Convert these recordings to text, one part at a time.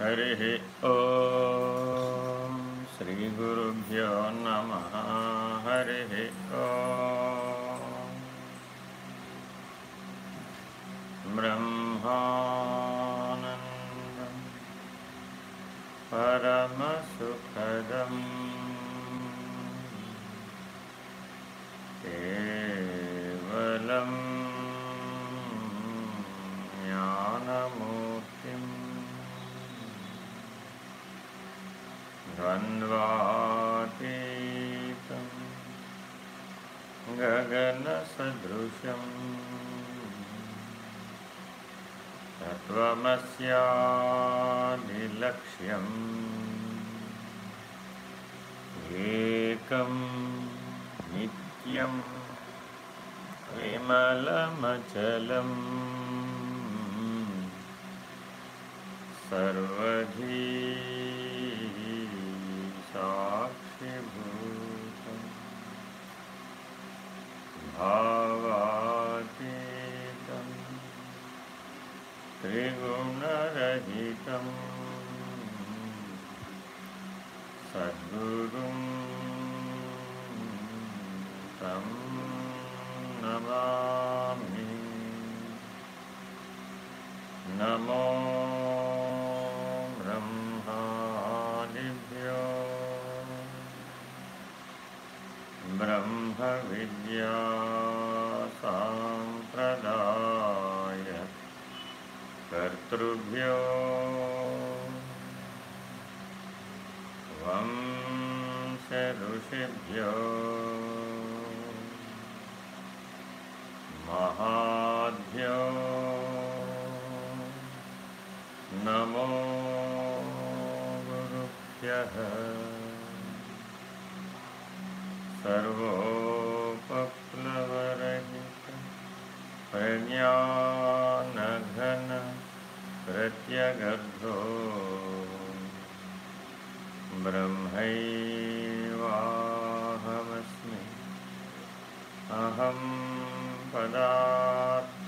हरिः ॐ श्रीगुरुभ्यो नमः। हरिः ॐ द्वन्द्वातीतं गगनसदृशम् तत्त्वमस्यादिलक्ष्यम् एकं नित्यं विमलमचलम् सर्वधी साक्षिभूतम्। भावातीतम् त्रिगुणरहितम्। सद्गुरुं तं नमामि। नमो ब्रह्मविद्या साम्प्रदाय कर्तृभ्यो वंशऋषिभ्यो महाभ्यो नमो गुरुभ्यः सर्वोपप्लवरहित प्रज्ञानघन प्रत्यगर्धो ब्रह्मैवाहमस्मि अहं पदार्थरहितः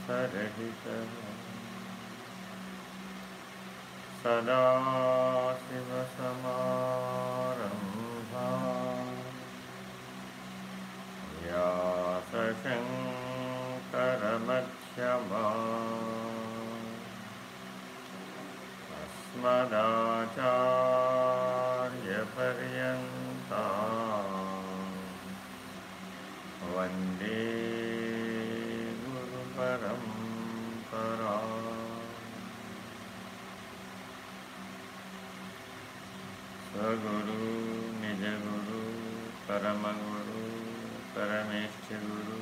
सदाशिवसमारम्भा व्यासशङ्करमध्यमा अस्मदाचार्यपर्यन्ता वंदे गुरुपरम्परा। स्वगुरु निजगुरु परमगुरु परमेष्ठगुरु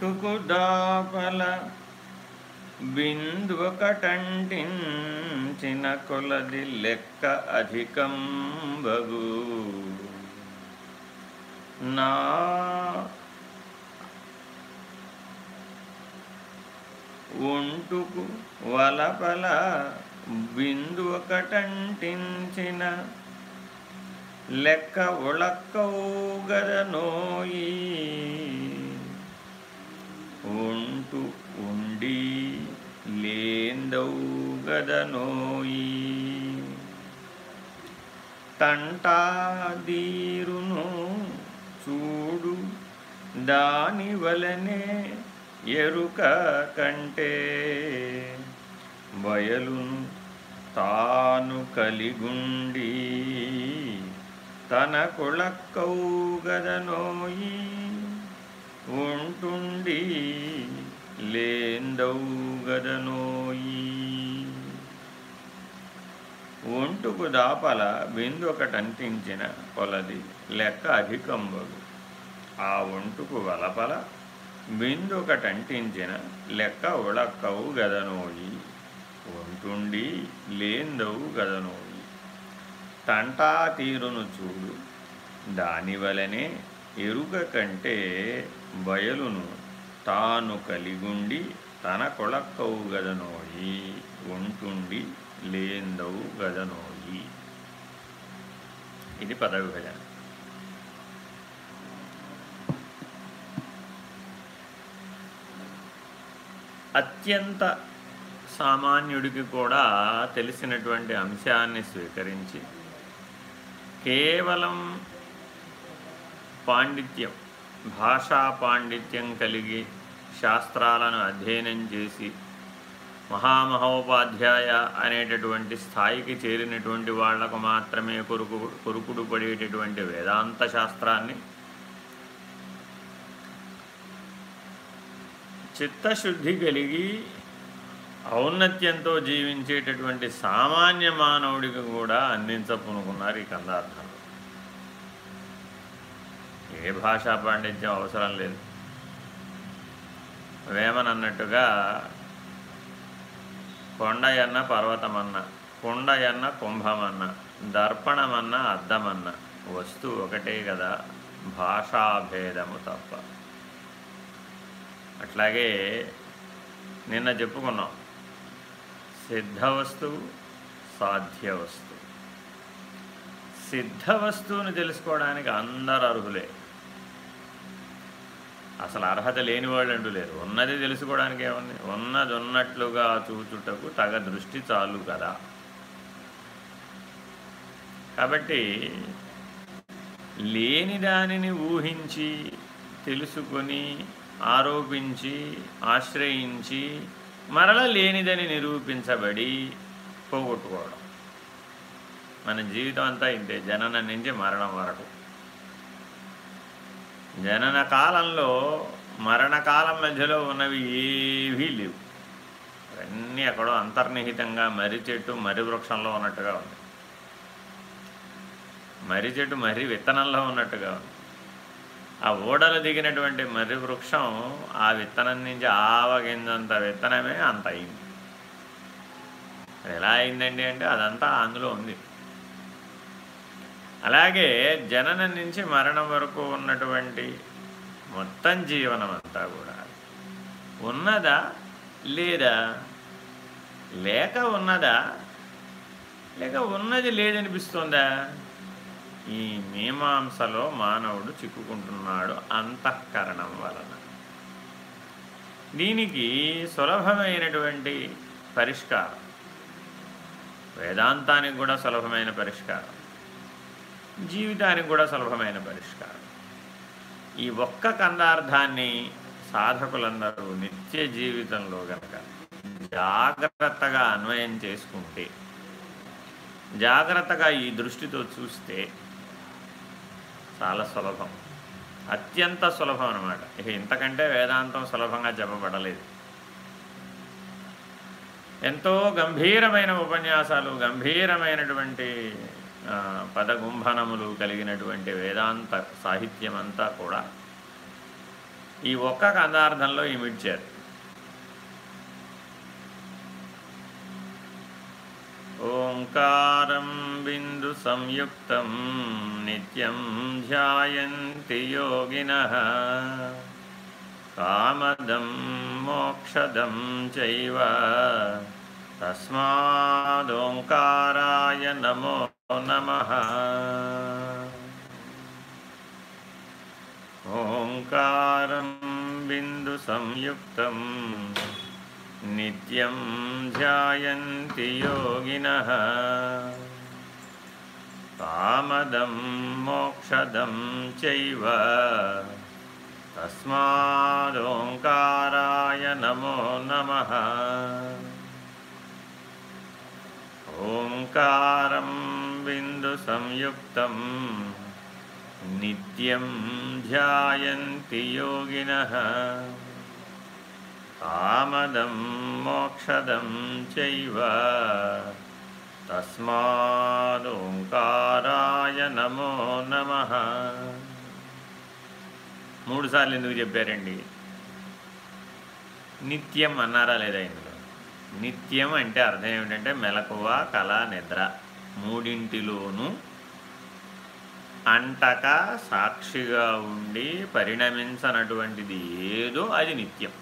పుట్టుకు దాపల బిందువకటంటించిన కొలది లెక్క అధికం బగు. నా ఒంటుకు వలపల బిందు ఒకటంటించిన లెక్క ఒళక్కౌగదనోయి ఉంటు ఉండి లేందౌగదనోయి తంటాదీరును చూడు దాని వలనే ఎరుక కంటే. బయలును తాను కలిగుండి తన కొళక్కౌగదనోయీ ఉంటుండి లేందౌగదనోయి ఒంటుకు దాపల బిందొకటంటించిన కొలది లెక్క అధికంబగు. ఆ ఒంటుకు వలపల బిందొకటంటించిన లెక్క ఉళక్కవు గదనోయి. ఒంటుండి లేందవు గదనోయి. తంటా తీరును చూడు దానివలనే ఎరుక కంటే బయలును తాను కలిగుండి తన కొళక్కవు గదనోయి ఒంటుండి లేందవు గదనోయి. ఇది పదవిభజన. అత్యంత సామాన్యుడికి కూడా తెలిసినటువంటి అంశాన్ని స్వీకరించి కేవలం పాండిత్యం భాషా పాండిత్యం కలిగి శాస్త్రాలను అధ్యయనం చేసి మహామహోపాధ్యాయ అనేటటువంటి స్థాయికి చేరినటువంటి వాళ్ళకు మాత్రమే కొరుకు కొరుకుడు పడేటటువంటి వేదాంత శాస్త్రాన్ని చిత్తశుద్ధి కలిగి ఔన్నత్యంతో జీవించేటటువంటి సామాన్య మానవుడికి కూడా అందించపునుకున్నారు ఈ కందార్థం. ఏ భాషా పాండిత్యం అవసరం లేదు. వేమనన్నట్టుగా కొండయన్న పర్వతమన్న కుండయన్న కుంభమన్న దర్పణమన్న అద్దమన్న వస్తువు ఒకటే కదా భాషాభేదము తప్ప. అట్లాగే నిన్న చెప్పుకున్నాం సిద్ధ వస్తువు సాధ్య వస్తువు. సిద్ధ వస్తువుని తెలుసుకోవడానికి అందరు అర్హులే. అసలు అర్హత లేని వాళ్ళు అంటూ లేరు. ఉన్నది తెలుసుకోవడానికి ఏముంది? ఉన్నది ఉన్నట్లుగా చూచుటకు తగ దృష్టి చాలు కదా. కాబట్టి లేని దానిని ఊహించి తెలుసుకొని ఆరోపించి ఆశ్రయించి మరల లేనిదని నిరూపించబడి పోగొట్టుకోవడం. మన జీవితం అంతా ఇంతే. జననం నుంచి మరణం వరకు. జనన కాలంలో మరణకాలం మధ్యలో ఉన్నవి ఏవీ లేవు. అన్నీ ఎక్కడో అంతర్నిహితంగా మర్రి చెట్టు మర్రి వృక్షంలో ఉన్నట్టుగా ఉంది. మర్రి చెట్టు మర్రి విత్తనంలో ఉన్నట్టుగా ఉంది. ఆ ఓడలు దిగినటువంటి మర్రి వృక్షం ఆ విత్తనం నుంచి ఆవగింజంత విత్తనమే అంత అయింది. ఎలా అయిందండి అంటే అదంతా అందులో ఉంది. అలాగే జననం నుంచి మరణం వరకు ఉన్నటువంటి మొత్తం జీవనం అంతా కూడా ఉన్నదా? లేదా? లేక ఉన్నదా? లేక ఉన్నది లేదనిపిస్తుందా? ఈ మీమాంసలో మానవుడు చిక్కుకుంటున్నాడు అంతఃకరణం వలన. దీనికి సులభమైనటువంటి పరిష్కారం. వేదాంతానికి కూడా సులభమైన పరిష్కారం. జీవితానికి కూడా సులభమైన పరిష్కారం. ఈ ఒక్క కందార్థాన్ని సాధకులందరూ నిత్య జీవితంలో గనక జాగ్రత్తగా అన్వయం చేసుకుంటే జాగ్రత్తగా ఈ దృష్టితో చూస్తే చాలా సులభం. అత్యంత సులభం అనమాట ఇక ఇంతకంటే వేదాంతం సులభంగా చెప్పబడలేదు. ఎంతో గంభీరమైన ఉపన్యాసాలు గంభీరమైనటువంటి పదగుంభనములు కలిగినటువంటి వేదాంత సాహిత్యం అంతా కూడా ఈ ఒక్క కదార్థంలో ఇమిడ్చారు. ఓంకారం బిందు సంయుక్తం నిత్యం ధ్యాయంతి యోగిన. కామదం మోక్షదం చైవ. తస్మాదోంకారాయ నమో नमः। ओङ्कारं बिन्दुसंयुक्तं नित्यं ध्यायन्ति योगिनः। कामदं मोक्षदं चैव। तस्मादोङ्काराय नमो नमः। ओङ्कारम् ఓంకారం బిందు సంయుక్తం నిత్యం ధ్యాయంతి యోగిన ఆమదం మోక్షదం చైవ తస్మాదోంకారాయ నమో నమ మూడుసార్లు ఎందుకు చెప్పారండి నిత్యం అన్నారా లేదా ఇందులో నిత్యం అంటే అర్థం ఏమిటంటే మెలకువ కళ నిద్ర మూడింటిలోనూ అంటక సాక్షిగా ఉండి పరిణమించనటువంటిది ఏదో అది నిత్యం.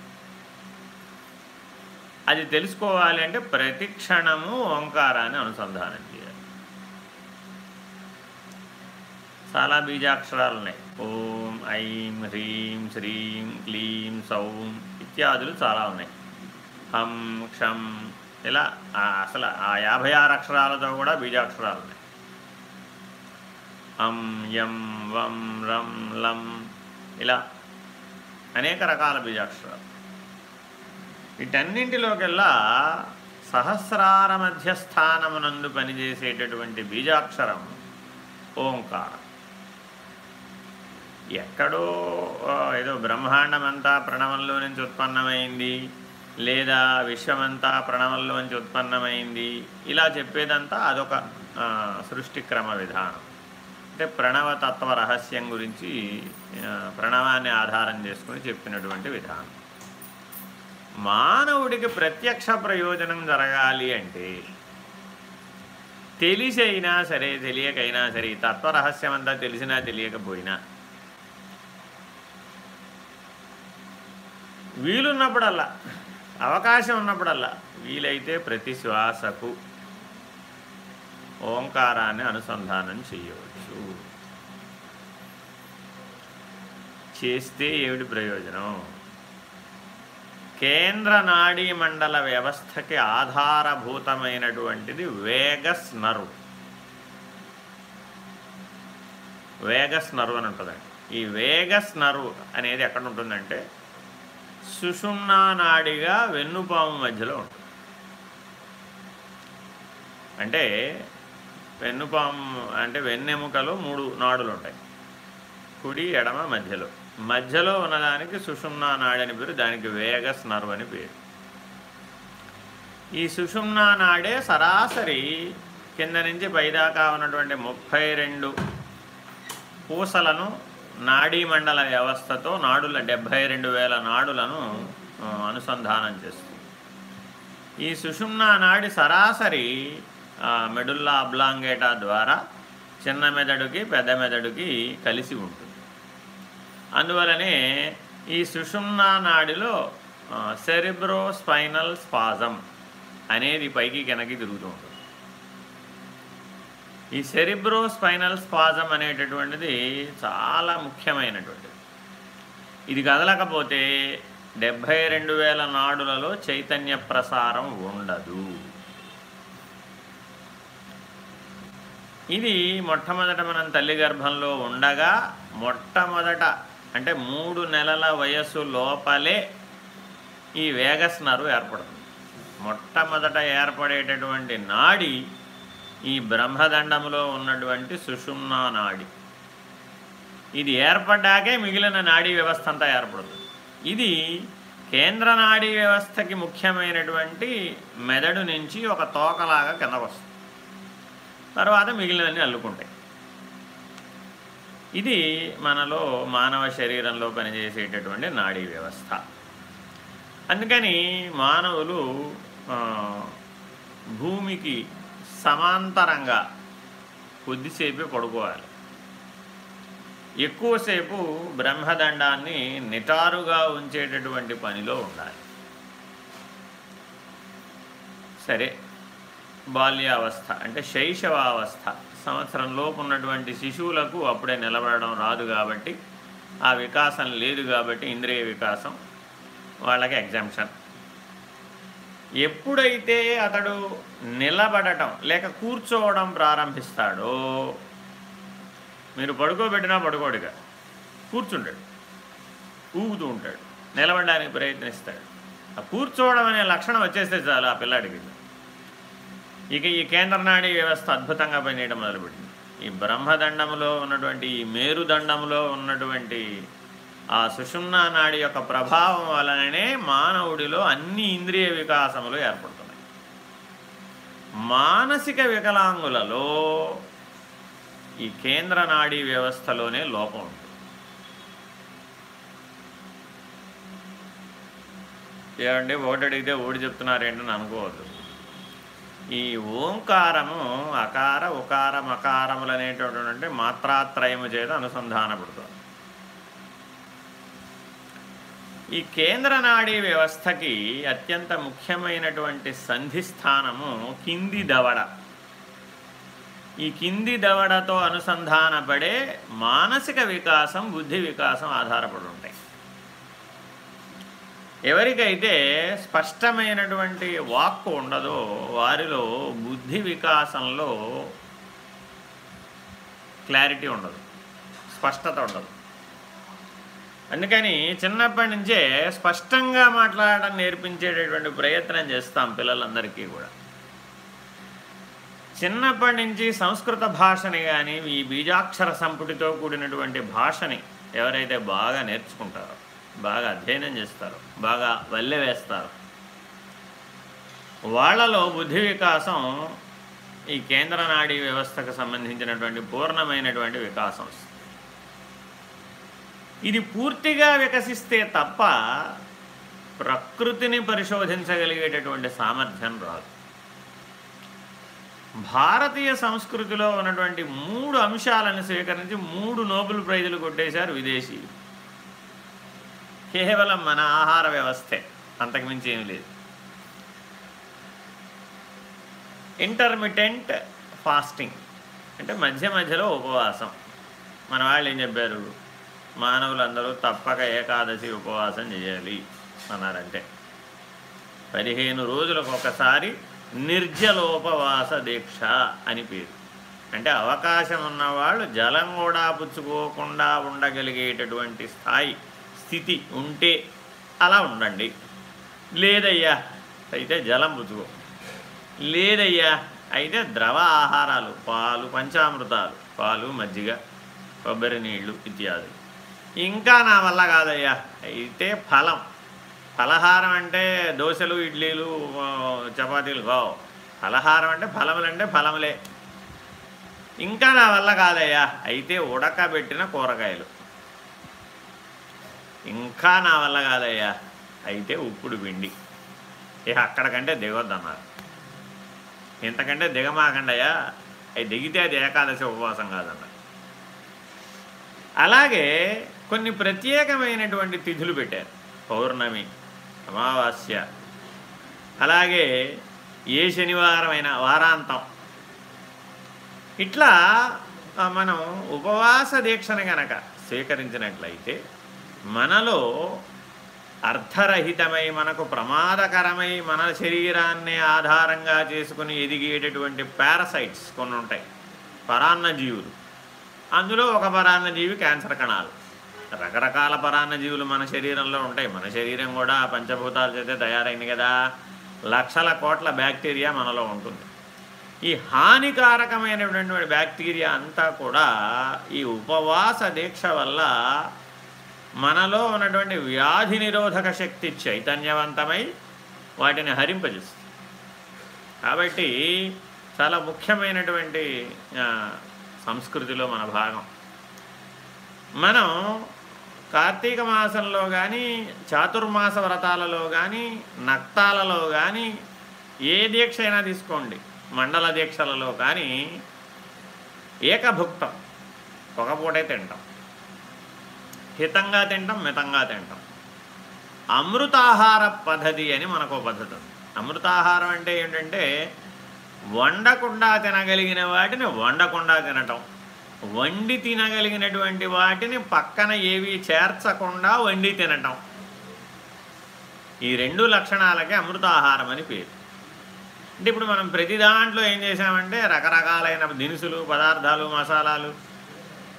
అది తెలుసుకోవాలి అంటే ప్రతి క్షణము ఓంకారాన్ని అనుసంధానం చేయాలి. చాలా బీజాక్షరాలు ఉన్నాయి ఓం ఐం హ్రీం శ్రీం క్లీం సౌం ఇత్యాదులు చాలా ఉన్నాయి. హం క్షం ఇలా అసలు ఆ యాభై ఆరు అక్షరాలతో కూడా బీజాక్షరాలు ఉన్నాయి. అం యం వం రం లం ఇలా అనేక రకాల బీజాక్షరాలు వీటన్నింటిలోకెల్లా సహస్రార మధ్యస్థానమునందు పనిచేసేటటువంటి బీజాక్షరం ఓంకారం. ఎక్కడో ఏదో బ్రహ్మాండమంతా ప్రణవంలో నుంచి ఉత్పన్నమైంది. లేదా విశ్వమంతా ప్రణవంలో నుంచి ఉత్పన్నమైంది. ఇలా చెప్పేదంతా అదొక సృష్టి క్రమ విధానం. అంటే ప్రణవతత్వ రహస్యం గురించి ప్రణవాన్ని ఆధారం చేసుకుని చెప్పినటువంటి విధానం. మానవుడికి ప్రత్యక్ష ప్రయోజనం జరగాలి అంటే తెలిసి అయినా సరే తెలియకైనా సరే తత్వరహస్యం అంతా తెలిసినా తెలియకపోయినా వీలున్నప్పుడల్లా అవకాశం ఉన్నప్పుడల్లా వీలైతే ప్రతి శ్వాసకు ఓంకారాన్ని అనుసంధానం చేయవచ్చు. చేస్తే ఏమిటి ప్రయోజనం? కేంద్ర నాడీ మండల వ్యవస్థకి ఆధారభూతమైనటువంటిది వేగస్ నర్వ్. వేగస్ నర్వ్ అని ఉంటుందండి. ఈ వేగస్ నర్వ్ అనేది ఎక్కడ ఉంటుందంటే సుషుమ్నా నాడిగా వెన్నుపాము మధ్యలో ఉంటుంది. అంటే వెన్నుపాము అంటే వెన్నెముకలో మూడు నాడులు ఉంటాయి. కుడి ఎడమ మధ్యలో. మధ్యలో ఉన్నదానికి సుషుమ్నా నాడి అని పేరు దానికి వేగస్ నర్వ్ అని పేరు. ఈ సుషుమ్నా నాడే సరాసరి కింద నుంచి పైదాకా ఉన్నటువంటి ముప్పై రెండు పూసలను నాడీ మండల వ్యవస్థతో నాడుల డెబ్భై రెండు వేల నాడులను అనుసంధానం చేస్తుంది. ఈ సుషుమ్నా నాడి సరాసరి మెడుల్లా అబ్లాంగేటా ద్వారా చిన్న మెదడుకి పెద్ద మెదడుకి కలిసి ఉంటుంది. అందువలనే ఈ సుషుమ్నా నాడిలో సెరిబ్రో స్పైనల్ స్పాజం అనేది పైకి కిందకి తిరుగుతూ ఉంటుంది. ఈ సెరిబ్రో స్పైనల్ స్పాజం అనేటటువంటిది చాలా ముఖ్యమైనటువంటిది. ఇది కదలకపోతే డెబ్భై రెండు వేల నాడులలో చైతన్య ప్రసారం ఉండదు. ఇది మొట్టమొదట మనం తల్లి గర్భంలో ఉండగా మొట్టమొదట అంటే మూడు నెలల వయస్సు లోపలే ఈ వేగస్ నరువు ఏర్పడుతుంది. మొట్టమొదట ఏర్పడేటటువంటి నాడి ఈ బ్రహ్మదండములో ఉన్నటువంటి సుషుమ్నా నాడి. ఇది ఏర్పడ్డాకే మిగిలిన నాడీ వ్యవస్థ అంతా ఏర్పడుతుంది. ఇది కేంద్ర నాడీ వ్యవస్థకి ముఖ్యమైనటువంటి మెదడు నుంచి ఒక తోకలాగా కిందకు వస్తుంది. తర్వాత మిగిలినవన్నీ అల్లుకుంటాయి. ఇది మనలో మానవ శరీరంలో పనిచేసేటటువంటి నాడీ వ్యవస్థ. అందుకని మానవులు భూమికి సమాంతరంగా కొద్దిసేపే పడుకోవాలి. ఎక్కువసేపు బ్రహ్మదండాన్ని నిటారుగా ఉంచేటటువంటి పనిలో ఉండాలి. సరే బాల్యావస్థ అంటే శైశవావస్థ. సంవత్సరంలోపు ఉన్నటువంటి శిశువులకు అప్పుడే నిలబడడం రాదు కాబట్టి ఆ వికాసం లేదు కాబట్టి ఇంద్రియ వికాసం వాళ్ళకి ఎగ్జామ్షన్ ఎప్పుడైతే అతడు నిలబడటం లేక కూర్చోవడం ప్రారంభిస్తాడో మీరు పడుకోబెట్టినా పడుకోడుగా. కూర్చుంటాడు. ఊగుతూ ఉంటాడు. నిలబడడానికి ప్రయత్నిస్తాడు. ఆ కూర్చోవడం అనే లక్షణం వచ్చేస్తే చాలు ఆ పిల్లాడికి ఇక ఈ కేంద్ర నాడీ వ్యవస్థ అద్భుతంగా పనిచేయడం మొదలుపెట్టింది. ఈ బ్రహ్మదండంలో ఉన్నటువంటి ఈ మేరుదండంలో ఉన్నటువంటి ఆ సుషుమ్నా నాడి యొక్క ప్రభావం వలననే మానవుడిలో అన్ని ఇంద్రియ వికాసములు ఏర్పడుతున్నాయి. మానసిక వికలాంగులలో ఈ కేంద్ర నాడీ వ్యవస్థలోనే లోపం ఉంటుంది. ఏమండి ఒకటి అడిగితే ఓడి చెప్తున్నారేంటని అనుకోవద్దు. ఈ ఓంకారము అకార ఉకార మకారములు అనేటటువంటి మాత్రాత్రయము చేత అనుసంధానపడుతుంది. ఈ కేంద్ర నాడీ వ్యవస్థకి అత్యంత ముఖ్యమైనటువంటి సంధిస్థానము కింది దవడ. ఈ కింది దవడతో అనుసంధానపడే మానసిక వికాసం బుద్ధి వికాసం ఆధారపడి ఉంటాయి. ఎవరికైతే స్పష్టమైనటువంటి వాక్కు ఉండదో వారిలో బుద్ధి వికాసంలో క్లారిటీ ఉండదు స్పష్టత ఉండదు. అందుకని చిన్నప్పటి నుంచే స్పష్టంగా మాట్లాడడం నేర్పించేటటువంటి ప్రయత్నం చేస్తాం పిల్లలందరికీ కూడా. చిన్నప్పటి నుంచి సంస్కృత భాషని కానీ ఈ బీజాక్షర సంపుటితో కూడినటువంటి భాషని ఎవరైతే బాగా నేర్చుకుంటారో బాగా అధ్యయనం చేస్తారు బాగా వల్లె వేస్తారు వాళ్ళలో బుద్ధి వికాసం ఈ కేంద్ర నాడీ వ్యవస్థకు సంబంధించినటువంటి పూర్ణమైనటువంటి వికాసం ఇది పూర్తిగా వికసిస్తే తప్ప ప్రకృతిని పరిశోధించగలిగేటటువంటి సామర్థ్యం రాదు. భారతీయ సంస్కృతిలో ఉన్నటువంటి మూడు అంశాలను స్వీకరించి మూడు నోబెల్ ప్రైజులు కొట్టేశారు విదేశీయులు కేవలం మన ఆహార వ్యవస్థే అంతకుమించి ఏమి లేదు. ఇంటర్మిటెంట్ ఫాస్టింగ్ అంటే మధ్య మధ్యలో ఉపవాసం. మన వాళ్ళు ఏం చెప్పారు? మానవులందరూ తప్పక ఏకాదశి ఉపవాసం చేయాలి అన్నారంటే. పదిహేను రోజులకు ఒకసారి నిర్జలోపవాస దీక్ష అని పేరు. అంటే అవకాశం ఉన్నవాళ్ళు జలం కూడా పుచ్చుకోకుండా ఉండగలిగేటటువంటి స్థాయి స్థితి ఉంటే అలా ఉండండి. లేదయ్యా అయితే జలం పుచ్చుకో. లేదయ్యా అయితే ద్రవ ఆహారాలు పాలు పంచామృతాలు పాలు మజ్జిగ కొబ్బరి నీళ్ళు ఇత్యాదులు ఇంకా నా వల్ల కాదయ్యా. అయితే ఫలం. ఫలహారం అంటే దోశలు ఇడ్లీలు చపాతీలు కావు. ఫలహారం అంటే ఫలములు అంటే ఫలములే. ఇంకా నా వల్ల కాదయ్యా. అయితే ఉడకబెట్టిన కూరగాయలు. ఇంకా నా వల్ల కాదయ్యా. అయితే ఉప్పుడు పిండి. ఏ అక్కడికంటే దిగొద్దన్నారు. ఇంతకంటే దిగమాకండయ్యా. అవి దిగితే అది ఏకాదశి ఉపవాసం కాదన్నారు. అలాగే కొన్ని ప్రత్యేకమైనటువంటి తిథులు పెట్టారు. పౌర్ణమి అమావాస్య. అలాగే ఏ శనివారమైన వారాంతం. ఇట్లా మనం ఉపవాస దీక్షను గనక స్వీకరించినట్లయితే మనలో అర్థరహితమై మనకు ప్రమాదకరమై మన శరీరాన్ని ఆధారంగా చేసుకుని ఎదిగేటటువంటి పారసైట్స్ కొన్ని ఉంటాయి పరాన్నజీవులు. అందులో ఒక పరాన్నజీవి క్యాన్సర్ కణాలు. రకరకాల పరాన్నజీవులు మన శరీరంలో ఉంటాయి. మన శరీరం కూడా పంచభూతాలు చేతే తయారైంది కదా. లక్షల కోట్ల బ్యాక్టీరియా మనలో ఉంటుంది. ఈ హానికారకమైనటువంటి బ్యాక్టీరియా అంతా కూడా ఈ ఉపవాస దీక్ష వల్ల మనలో ఉన్నటువంటి వ్యాధి నిరోధక శక్తి చైతన్యవంతమై వాటిని హరింపజేస్తుంది. కాబట్టి చాలా ముఖ్యమైనటువంటి సంస్కృతిలో మన భాగం. మనం కార్తీక మాసంలో కానీ చాతుర్మాస వ్రతాలలో కానీ నక్తాలలో కానీ ఏ దీక్ష అయినా తీసుకోండి. మండల దీక్షలలో కానీ ఏకభుక్తం. ఒక పూటే తింటాం. హితంగా తింటాం మితంగా తింటాం. అమృతాహార పద్ధతి అని మనకు పద్ధతి ఉంది. అమృతాహారం అంటే ఏంటంటే వండకుండా తినగలిగిన వాటిని వండకుండా తినటం. వండి తినగలిగినటువంటి వాటిని పక్కన ఏవి చేర్చకుండా వండి తినటం. ఈ రెండు లక్షణాలకే అమృతాహారం అని పేరు. అంటే ఇప్పుడు మనం ప్రతి దాంట్లో ఏం చేసామంటే రకరకాలైన దినుసులు పదార్థాలు మసాలాలు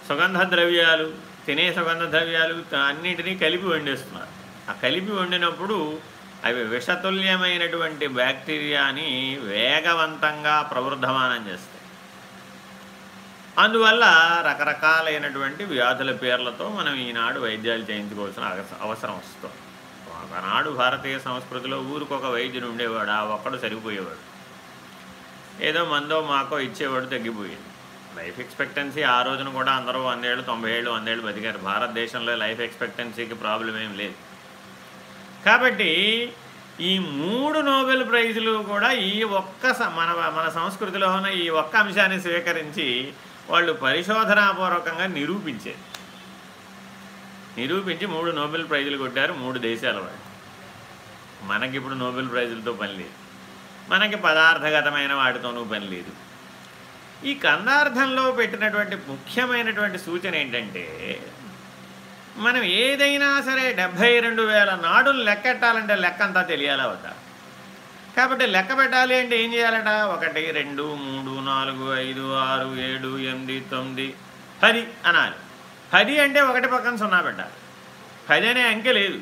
సుగంధ ద్రవ్యాలు తినే సుగంధ ద్రవ్యాలు అన్నింటినీ కలిపి వండేస్తున్నారు. ఆ కలిపి వండినప్పుడు అవి విషతుల్యమైనటువంటి బ్యాక్టీరియాని వేగవంతంగా ప్రవృద్ధమానం చేస్తాయి. అందువల్ల రకరకాలైనటువంటి వ్యాధుల పేర్లతో మనం ఈనాడు వైద్యాలు చేయించుకోవాల్సిన అవసరం వస్తుంది. ఒకనాడు భారతీయ సంస్కృతిలో ఊరికొక వైద్యుడు ఉండేవాడు ఆ ఒక్కడు సరిపోయేవాడు. ఏదో మందో మాకో ఇచ్చేవాడు తగ్గిపోయింది. లైఫ్ ఎక్స్పెక్టెన్సీ ఆ రోజున కూడా అందరూ వందేళ్ళు తొంభై ఏళ్ళు వందేళ్ళు బతికారు. భారతదేశంలో లైఫ్ ఎక్స్పెక్టెన్సీకి ప్రాబ్లం ఏం లేదు. కాబట్టి ఈ మూడు నోబెల్ ప్రైజులు కూడా ఈ ఒక్క మన మన సంస్కృతిలో ఉన్న ఈ ఒక్క అంశాన్ని స్వీకరించి వాళ్ళు పరిశోధనాపూర్వకంగా నిరూపించేది నిరూపించి మూడు నోబెల్ ప్రైజులు కొట్టారు మూడు దేశాల వాళ్ళు. మనకిప్పుడు నోబెల్ ప్రైజులతో పని లేదు. మనకి పదార్థగతమైన వాటితోనూ పని లేదు. ఈ కందార్థంలో పెట్టినటువంటి ముఖ్యమైనటువంటి సూచన ఏంటంటే మనం ఏదైనా సరే డెబ్భై రెండు వేల నాడులు లెక్కెట్టాలంటే లెక్కంతా తెలియాలా వద్దా? కాబట్టి లెక్క పెట్టాలి అంటే ఏం చేయాలట? ఒకటి రెండు మూడు నాలుగు ఐదు ఆరు ఏడు ఎనిమిది తొమ్మిది పది అనాలి. పది అంటే ఒకటి పక్కన సున్నా పెట్టాలి. పది అనే అంకె లేదు.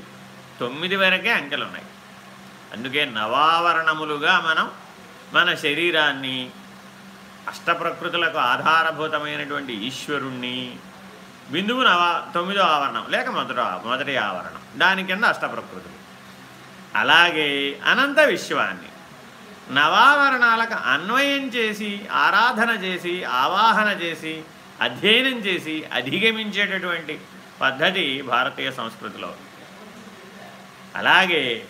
తొమ్మిది వరకే అంకెలు ఉన్నాయి అందుకే నవావరణములుగా మనం మన శరీరాన్ని అష్టప్రకృతులకు ఆధారభూతమైనటువంటి ఈశ్వరుణ్ణి బిందువు నవా తొమ్మిదో ఆవరణం లేక మొదట మొదటి ఆవరణం. దాని కింద అష్టప్రకృతులు అలాగే అనంత విశ్వాన్ని నవావరణాలకు అన్వయం చేసి ఆరాధన చేసి ఆవాహన చేసి అధ్యయనం చేసి అధిగమించేటటువంటి పద్ధతి భారతీయ సంస్కృతిలో అలాగే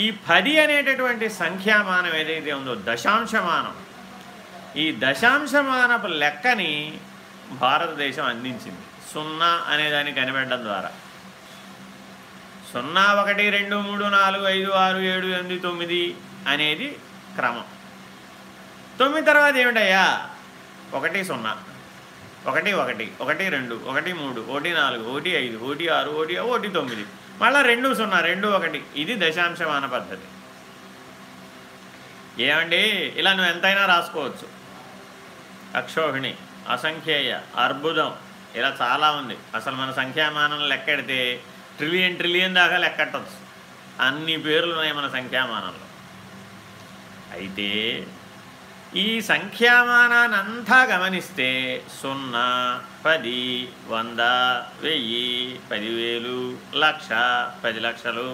ఈ పది అనేటటువంటి సంఖ్యామానం ఏదైతే ఉందో దశాంశమానం ఈ దశాంశమానపు లెక్కని భారతదేశం అందించింది. సున్నా అనేదాన్ని కనిపెట్టడం ద్వారా. సున్నా ఒకటి రెండు మూడు నాలుగు ఐదు ఆరు ఏడు ఎనిమిది తొమ్మిది అనేది క్రమం. తొమ్మిది తర్వాత ఏమిటయ్యా? ఒకటి సున్నా. ఒకటి ఒకటి ఒకటి రెండు ఒకటి మూడు ఒకటి నాలుగు ఒకటి ఐదు ఒకటి ఆరు ఒకటి ఒకటి తొమ్మిది. మళ్ళీ రెండు సున్నా రెండు ఒకటి. ఇది దశాంశమాన పద్ధతి. ఏమండి? ఇలా నువ్వు ఎంతైనా రాసుకోవచ్చు. అక్షోహిణి అసంఖ్యేయ అర్బుదం ఇలా చాలా ఉంది. అసలు మన సంఖ్యామానం లెక్కెడితే ట్రిలియన్ ట్రిలియన్ దాకా లెక్కట్టచ్చు అన్ని పేర్లు ఉన్నాయి మన సంఖ్యామానంలో అయితే ఈ సంఖ్యామానాన్ని అంతా గమనిస్తే సున్నా పది వంద వెయ్యి పదివేలు లక్ష పది లక్షలు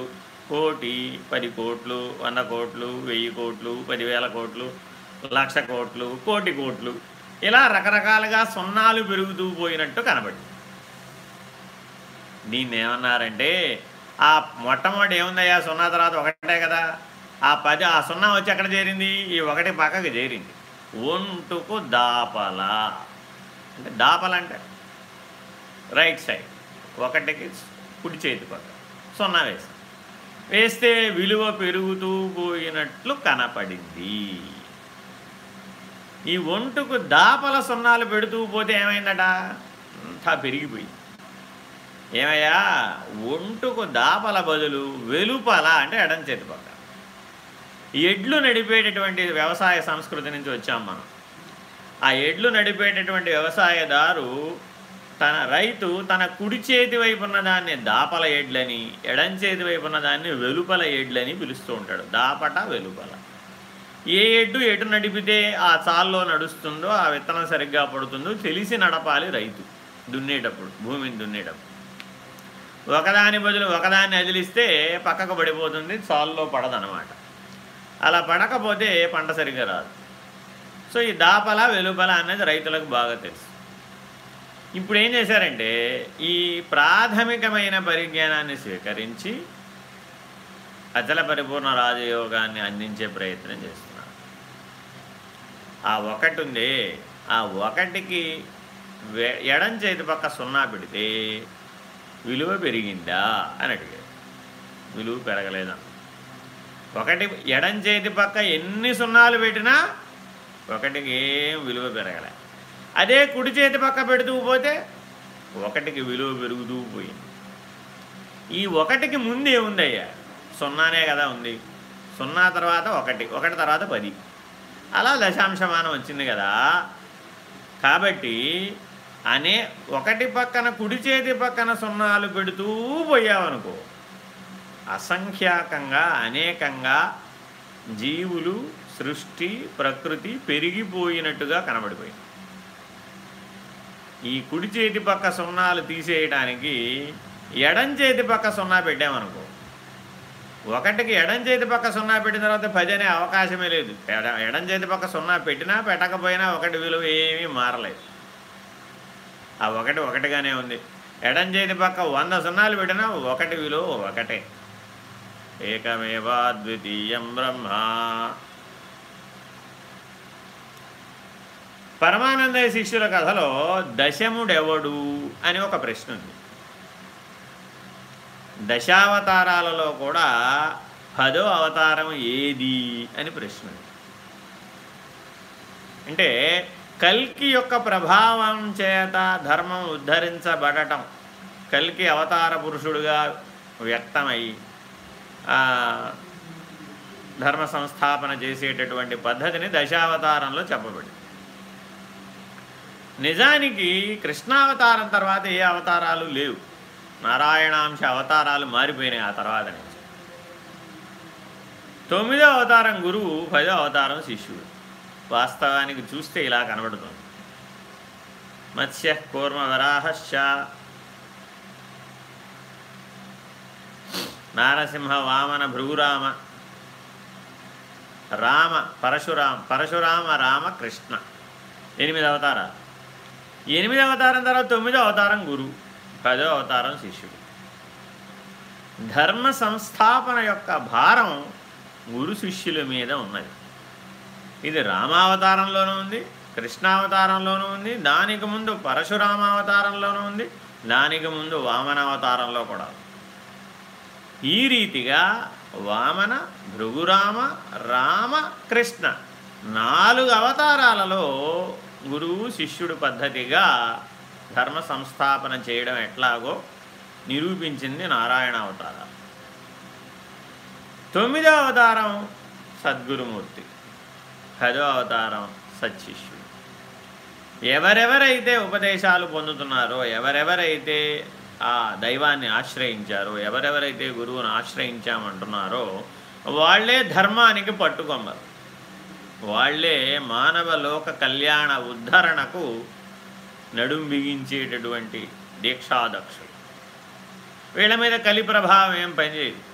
కోటి పది కోట్లు వంద కోట్లు వెయ్యి కోట్లు పదివేల కోట్లు లక్ష కోట్లు కోటి కోట్లు. ఇలా రకరకాలుగా సున్నాలు పెరుగుతూ పోయినట్టు కనబడింది. దీన్ని ఏమన్నారంటే ఆ మొట్టమొదటి ఏముందయ్యా? సున్నా తర్వాత ఒకటే కదా. ఆ పది ఆ సున్నా వచ్చి ఎక్కడ చేరింది? ఈ ఒకటి పక్కకు చేరింది. ఒంటుకు దాపల. అంటే దాపల అంటే రైట్ సైడ్. ఒకటికి కుడి చేతి పక్క. సున్నా వేసాం వేస్తే విలువ పెరుగుతూ పోయినట్లు కనపడింది. ఈ ఒంటుకు దాపల సున్నాలు పెడుతూ పోతే ఏమైందట? అంతా పెరిగిపోయింది. ఏమయ్యా? ఒంటుకు దాపల బదులు వెలుపల అంటే ఎడం చేతి పక్క. ఎడ్లు నడిపేటటువంటి వ్యవసాయ సంస్కృతి నుంచి వచ్చాం మనం. ఆ ఎడ్లు నడిపేటటువంటి వ్యవసాయదారు తన రైతు తన కుడి చేతి వైపు ఉన్న దాన్ని దాపల ఎడ్లని ఎడం చేతి వైపు ఉన్న దాన్ని వెలుపల ఎడ్లని పిలుస్తూ ఉంటాడు. దాపట వెలుపల. ఏ ఎడ్డు ఎటు నడిపితే ఆ చాల్లో నడుస్తుందో ఆ విత్తనం సరిగ్గా పడుతుందో తెలిసి నడపాలి రైతు దున్నేటప్పుడు భూమిని దున్నేటప్పుడు. ఒకదాని బదులు ఒకదాన్ని అదిలిస్తే పక్కకు పడిపోతుంది సాల్లో పడదనమాట. అలా పడకపోతే పంట సరిగ్గా రాదు. సో ఈ దాపల వెలుపల అనేది రైతులకు బాగా తెలుసు. ఇప్పుడు ఏం చేశారంటే ఈ ప్రాథమికమైన పరిజ్ఞానాన్ని స్వీకరించి అచల పరిపూర్ణ రాజయోగాన్ని అందించే ప్రయత్నం చేస్తున్నారు. ఆ ఒకటి ఉంది ఆ ఒకటికి ఎడం చేతి పక్క సున్నా పెడితే విలువ పెరిగిందా అని అడిగారు విలువ పెరగలేదన్న ఒకటి ఎడం చేతి పక్క ఎన్ని సున్నాలు పెట్టినా ఒకటికి ఏం విలువ పెరగలే. అదే కుడి చేతి పక్క పెడుతూ పోతే ఒకటికి విలువ పెరుగుతూ పోయింది. ఈ ఒకటికి ముందు ఏముందయ్యా సున్నానే కదా ఉంది. సున్నా తర్వాత ఒకటి ఒకటి తర్వాత పది. అలా దశాంశమానం వచ్చింది కదా. కాబట్టి అనే ఒకటి పక్కన కుడి చేతి పక్కన సున్నాలు పెడుతూ పోయావనుకో అసంఖ్యాకంగా అనేకంగా జీవులు సృష్టి ప్రకృతి పెరిగిపోయినట్టుగా కనబడిపోయింది. ఈ కుడి చేతి పక్క సున్నాలు తీసేయడానికి ఎడం చేతి పక్క సున్నా పెట్టామనుకో ఒకటికి ఎడం చేతి పక్క సున్నా పెట్టిన తర్వాత పది అనే అవకాశమే లేదు. ఎడ ఎడం చేతి పక్క సున్నా పెట్టినా పెట్టకపోయినా ఒకటి విలువ ఏమీ మారలేదు. ఆ ఒకటి ఒకటిగానే ఉంది. ఎడం చేతి పక్క వంద సున్నాలు పెట్టినా ఒకటి విలువ ఒకటే. ఏకమేవాద్వితీయం బ్రహ్మ. పరమానందయ్య శిష్యుల కథలో దశముడెవడు అని ఒక ప్రశ్న ఉంది. దశావతారాలలో కూడా పదో అవతారం ఏది అని ప్రశ్న అంటే కల్కి యొక్క ప్రభావం చేత ధర్మం ఉద్ధరించబడటం. కల్కి అవతార పురుషుడుగా వ్యక్తమై ధర్మ సంస్థాపన చేసేటటువంటి పద్ధతిని దశావతారంలో చెప్పబడింది. నిజానికి కృష్ణావతారం తర్వాత ఏ అవతారాలు లేవు. నారాయణాంశ అవతారాలు మారిపోయినాయి ఆ తర్వాత నుంచి. తొమ్మిదో అవతారం గురువు పదో అవతారం శిష్యుడు. వాస్తవానికి చూస్తే ఇలా కనబడుతుంది. మత్స్య కూర్మ వరాహశ్చ. నారసింహ వామన భృగురామ. రామ పరశురామ పరశురామ రామ కృష్ణ. ఎనిమిది అవతారాలు. ఎనిమిది అవతారం తర్వాత తొమ్మిదో అవతారం గురువు పదో అవతారం శిష్యుడు. ధర్మ సంస్థాపన యొక్క భారం గురు శిష్యుల మీద ఉన్నది. ఇది రామావతారంలోనూ ఉంది కృష్ణావతారంలోనూ ఉంది దానికి ముందు పరశురామావతారంలోనూ ఉంది దానికి ముందు వామనావతారంలో కూడా ఈ రీతిగా వామన భృగురామ రామ కృష్ణ నాలుగు అవతారాలలో గురువు శిష్యుడు పద్ధతిగా ధర్మ సంస్థాపన చేయడం ఎట్లాగో నిరూపించింది నారాయణ అవతారం తొమ్మిదో అవతారం సద్గురుమూర్తి. పదో అవతారం సత్శిష్యుడు ఎవరెవరైతే ఉపదేశాలు పొందుతున్నారో ఎవరెవరైతే ఆ దైవాన్ని ఆశ్రయించారో ఎవరెవరైతే గురువును ఆశ్రయించామంటున్నారో వాళ్ళే ధర్మానికి పట్టుకొమ్మరు. వాళ్ళే మానవ లోక కళ్యాణ ఉద్ధరణకు నడుం బిగించేటటువంటి దీక్షాదక్షులు వీళ్ళ మీద కలి ప్రభావం ఏం పనిచేయదు.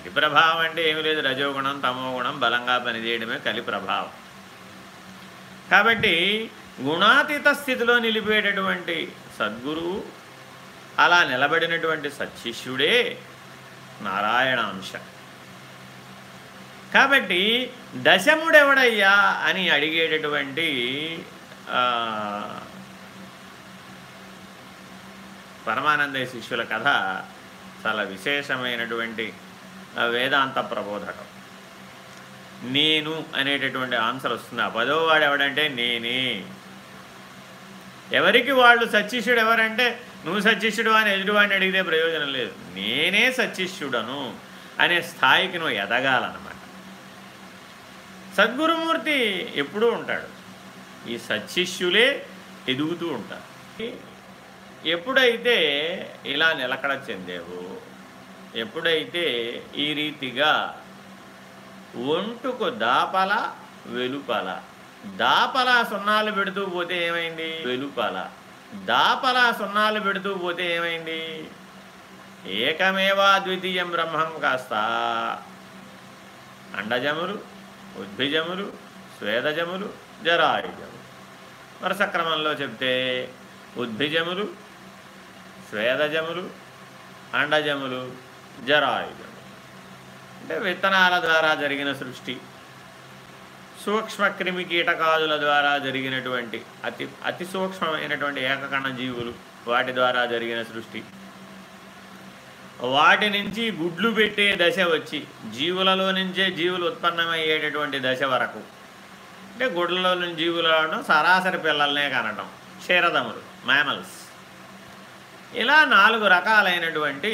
కలి ప్రభావం అంటే ఏమి లేదు. రజోగుణం తమోగుణం బలంగా పనిచేయడమే కలి ప్రభావం కాబట్టి గుణాతీత స్థితిలో నిలిపేటటువంటి సద్గురువు అలా నిలబడినటువంటి సత్శిష్యుడే నారాయణాంశ. కాబట్టి దశముడెవడయ్యా అని అడిగేటటువంటి పరమానంద శిష్యుల కథ చాలా విశేషమైనటువంటి వేదాంత ప్రబోధకం. నేను అనేటటువంటి ఆన్సర్ వస్తుంది. ఆ పదోవాడు ఎవడంటే నేనే. ఎవరికి వాళ్ళు సత్శిష్యుడు ఎవరంటే నువ్వు సత్శిష్యుడు అని ఎదుటివాడిని అడిగితే ప్రయోజనం లేదు. నేనే సత్శిష్యుడను అనే స్థాయికి నువ్వు ఎదగాలన్నమాట. సద్గురుమూర్తి ఎప్పుడూ ఉంటాడు. ఈ సత్శిష్యులే ఎదుగుతూ ఉంటారు. ఎప్పుడైతే ఇలా నిలకడ చెందేవు ఎప్పుడైతే ఈ రీతిగా ఒంటుకు దాపల వెలుపల. దాపల సున్నాలు పెడుతూ పోతే ఏమైంది? వెలుపల. దాపల సున్నాలు పెడుతూ పోతే ఏమైంది? ఏకమేవా ద్వితీయం బ్రహ్మం కాస్త. అండజములు ఉద్భిజములు స్వేదజములు జరాయుజములు. వరుస క్రమంలో చెప్తే ఉద్భిజములు స్వేదజములు అండజములు. జరాయుడు అంటే విత్తనాల ద్వారా జరిగిన సృష్టి సూక్ష్మ క్రిమి కీటకాదుల ద్వారా జరిగినటువంటి అతి అతి సూక్ష్మమైనటువంటి ఏకకణ జీవులు వాటి ద్వారా జరిగిన సృష్టి. వాటి నుంచి గుడ్లు పెట్టే దశ వచ్చి జీవులలో నుంచే జీవులు ఉత్పన్నమయ్యేటటువంటి దశ వరకు. అంటే గుడ్లలో నుంచి జీవులను సరాసరి పిల్లల్నే కనటం. క్షీరదములు మ్యామల్స్. ఇలా నాలుగు రకాలైనటువంటి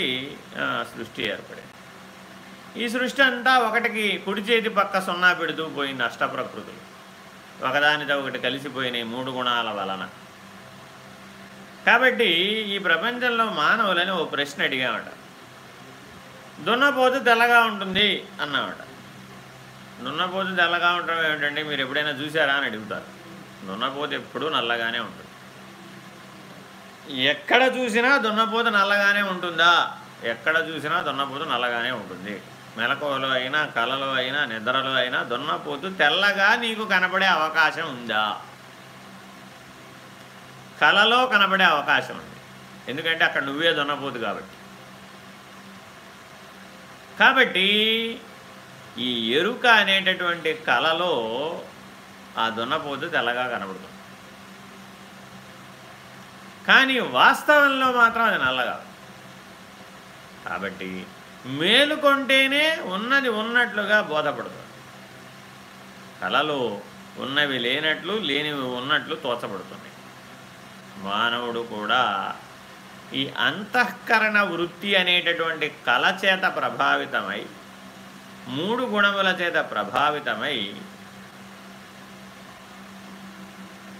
సృష్టి ఏర్పడింది. ఈ సృష్టి అంతా ఒకటికి కుడి చేతి పక్క సున్నా పెడుతూ పోయింది అష్టప్రకృతులు. ఒకదానితో ఒకటి కలిసిపోయినాయి మూడు గుణాల వలన. కాబట్టి ఈ ప్రపంచంలో మానవులని ఓ ప్రశ్న అడిగామట. దున్నపోతు తెల్లగా ఉంటుంది అన్నామట. దున్నపోతు తెల్లగా ఉండడం ఏమిటంటే మీరు ఎప్పుడైనా చూసారా అని అడుగుతారు. దున్నపోతు ఎప్పుడూ నల్లగానే ఉంటుంది. ఎక్కడ చూసినా దున్నపోత నల్లగానే ఉంటుందా? ఎక్కడ చూసినా దున్నపోత నల్లగానే ఉంటుంది. మెలకువలో అయినా కలలో అయినా నిద్రలో అయినా దున్నపోతు తెల్లగా నీకు కనపడే అవకాశం ఉందా? కలలో కనపడే అవకాశం ఉంది. ఎందుకంటే అక్కడ నువ్వే దున్నపోతు కాబట్టి. కాబట్టి ఈ ఎరుక అనేటటువంటి కళలో ఆ దున్నపోతు తెల్లగా కనబడుతుంది. కానీ వాస్తవంలో మాత్రం అది నల్లగా. కాబట్టి మేలుకొంటేనే ఉన్నది ఉన్నట్లుగా బోధపడుతుంది. కళలో ఉన్నవి లేనట్లు లేనివి ఉన్నట్లు తోచబడుతుంది. మానవుడు కూడా ఈ అంతఃకరణ వృత్తి అనేటటువంటి కళ చేత ప్రభావితమై మూడు గుణముల చేత ప్రభావితమై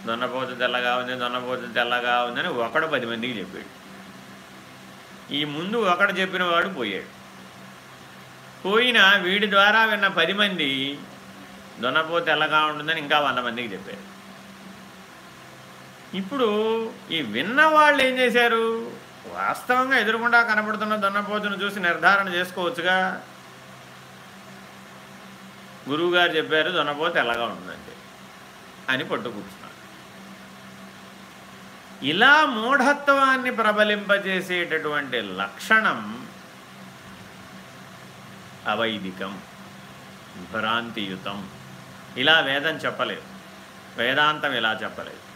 దొన్నపోతు తెల్లగా ఉంది దొన్నపోతు తెల్లగా ఉందని ఒకడు పది మందికి చెప్పాడు. ఈ ముందు ఒకడు చెప్పిన వాడు పోయాడు. పోయిన వీడి ద్వారా విన్న పది మంది దొన్నపోతు తెల్లగా ఉంటుందని ఇంకా వంద మందికి చెప్పారు. ఇప్పుడు ఈ విన్న వాళ్ళు ఏం చేశారు? వాస్తవంగా ఎదురుకుండా కనబడుతున్న దొన్నపోతును చూసి నిర్ధారణ చేసుకోవచ్చుగా. గురువుగారు చెప్పారు దొన్నపో తెల్లగా ఉంటుందంటే అని పట్టు ఇలా మూఢత్వాన్ని ప్రబలింపజేసేటటువంటి లక్షణం అవైదికం భ్రాంతియుతం. ఇలా వేదం చెప్పలేదు. వేదాంతం ఇలా చెప్పలేదు.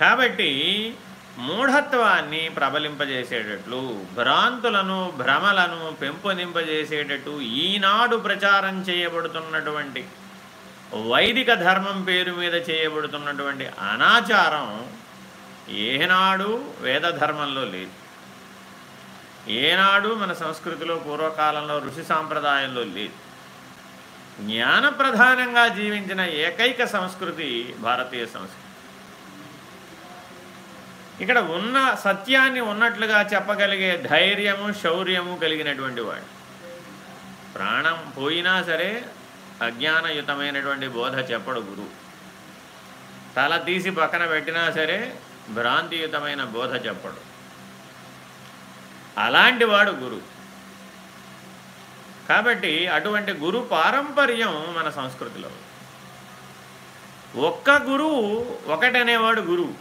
కాబట్టి మూఢత్వాన్ని ప్రబలింపజేసేటట్లు భ్రాంతులను భ్రమలను పెంపొందింపజేసేటట్టు ఈనాడు ప్రచారం చేయబడుతున్నటువంటి వైదిక ధర్మం పేరు మీద చేయబడుతున్నటువంటి అనాచారం ఏనాడు వేద ధర్మంలో లేదు. ఏనాడు మన సంస్కృతిలో పూర్వకాలంలో ఋషి సాంప్రదాయంలో లేదు. జ్ఞాన ప్రధానంగా జీవించిన ఏకైక సంస్కృతి భారతీయ సంస్కృతి. ఇక్కడ ఉన్న సత్యాన్ని ఉన్నట్లుగా చెప్పగలిగే ధైర్యము శౌర్యము కలిగినటువంటి వాడు. ప్రాణం పోయినా సరే అజ్ఞానయుతమైనటువంటి బోధ చెప్పడు గురువు. తల తీసి పక్కన పెట్టినా సరే భ్రాంతియుతమైన బోధ చెప్పడు. అలాంటి వాడు గురు కాబట్టి అటువంటి గురు పారంపర్యం మన సంస్కృతిలో. ఒక్క గురువు ఒకటనేవాడు గురువు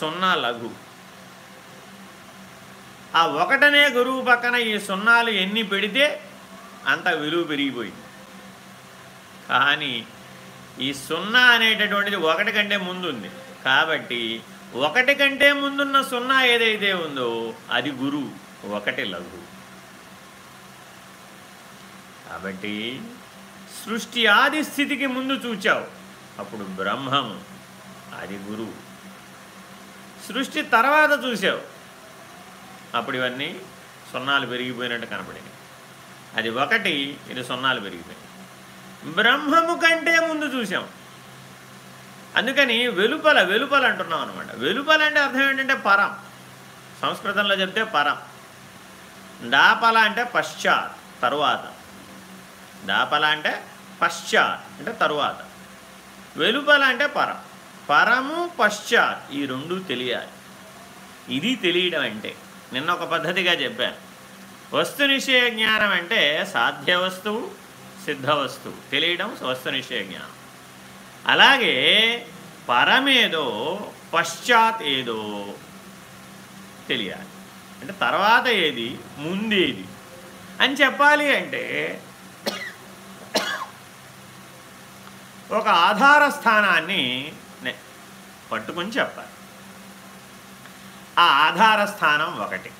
సున్నా లఘు. ఆ ఒకటనే గురువు పక్కన ఈ సున్నాలు ఎన్ని పెడితే అంత విలువ పెరిగిపోయింది. కానీ ఈ సున్నా అనేటటువంటిది ఒకటి కంటే ముందుంది. కాబట్టి ఒకటి కంటే ముందున్న సున్నా ఏదైతే ఉందో అది గురువు ఒకటి లఘు. కాబట్టి సృష్టి ఆది స్థితికి ముందు చూచావు. అప్పుడు బ్రహ్మము అది గురువు. సృష్టి తర్వాత చూసావు. అప్పుడు ఇవన్నీ సున్నాలు పెరిగిపోయినట్టు కనపడినాయి. అది ఒకటి ఇది సున్నాలు పెరిగిపోయినాయి. బ్రహ్మము కంటే ముందు చూసాం అందుకని వెలుపల వెలుపల అంటున్నాం అనమాట వెలుపల అంటే అర్థం ఏంటంటే పరం. సంస్కృతంలో చెప్తే పరం. దాపల అంటే పశ్చాత్ తరువాత. దాపల అంటే పశ్చాత్ అంటే తరువాత. వెలుపల అంటే పరం. పరము పశ్చాత్ ఈ రెండు తెలియాలి. ఇది తెలియడం అంటే నిన్న ఒక పద్ధతిగా చెప్పాను. వస్తు నిశ్చయ జ్ఞానం అంటే సాధ్య వస్తువు సిద్ధ వస్తువు తెలియడం స్వస్థ నిశ్చయ జ్ఞానం అలాగే పరమేదో పశ్చాత్ ఏదో తెలియాలి. అంటే తర్వాత ఏది? ముందేది. అని చెప్పాలి అంటే ఒక ఆధార స్థానాన్ని పట్టుకొని చెప్పాలి. ఆ ఆధార స్థానం ఒకటి.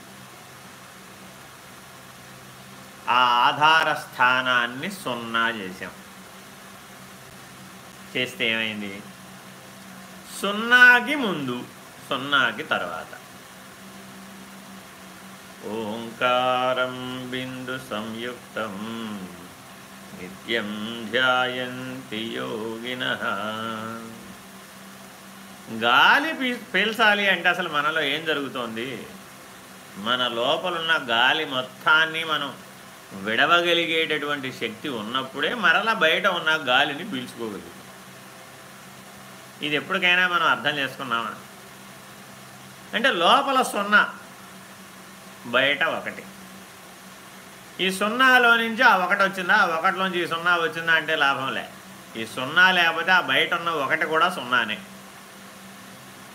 ఆ ఆధార స్థానాన్ని సున్నా చేసాం చేస్తే ఏమైంది? సున్నాకి ముందు సున్నాకి తర్వాత. ఓంకారం బిందు సంయుక్తం నిత్యం ధ్యాయంతి యోగిన. గాలి పీల్చాలి అంటే అసలు మనలో ఏం జరుగుతోంది? మన లోపలున్న గాలి మొత్తాన్ని మనం విడవగలిగేటటువంటి శక్తి ఉన్నప్పుడే మరలా బయట ఉన్న గాలిని పీల్చుకోగలుగుతాం. ఇది ఎప్పటికైనా మనం అర్థం చేసుకున్నామా? అంటే లోపల సున్నా బయట ఒకటి. ఈ సున్నాలో నుంచి ఆ ఒకటి వచ్చిందా? ఆ ఒకటిలోంచి ఈ సున్నా వచ్చిందా అంటే లాభం లే. ఈ సున్నా లేకపోతే ఆ బయట ఉన్న ఒకటి కూడా సున్నానే.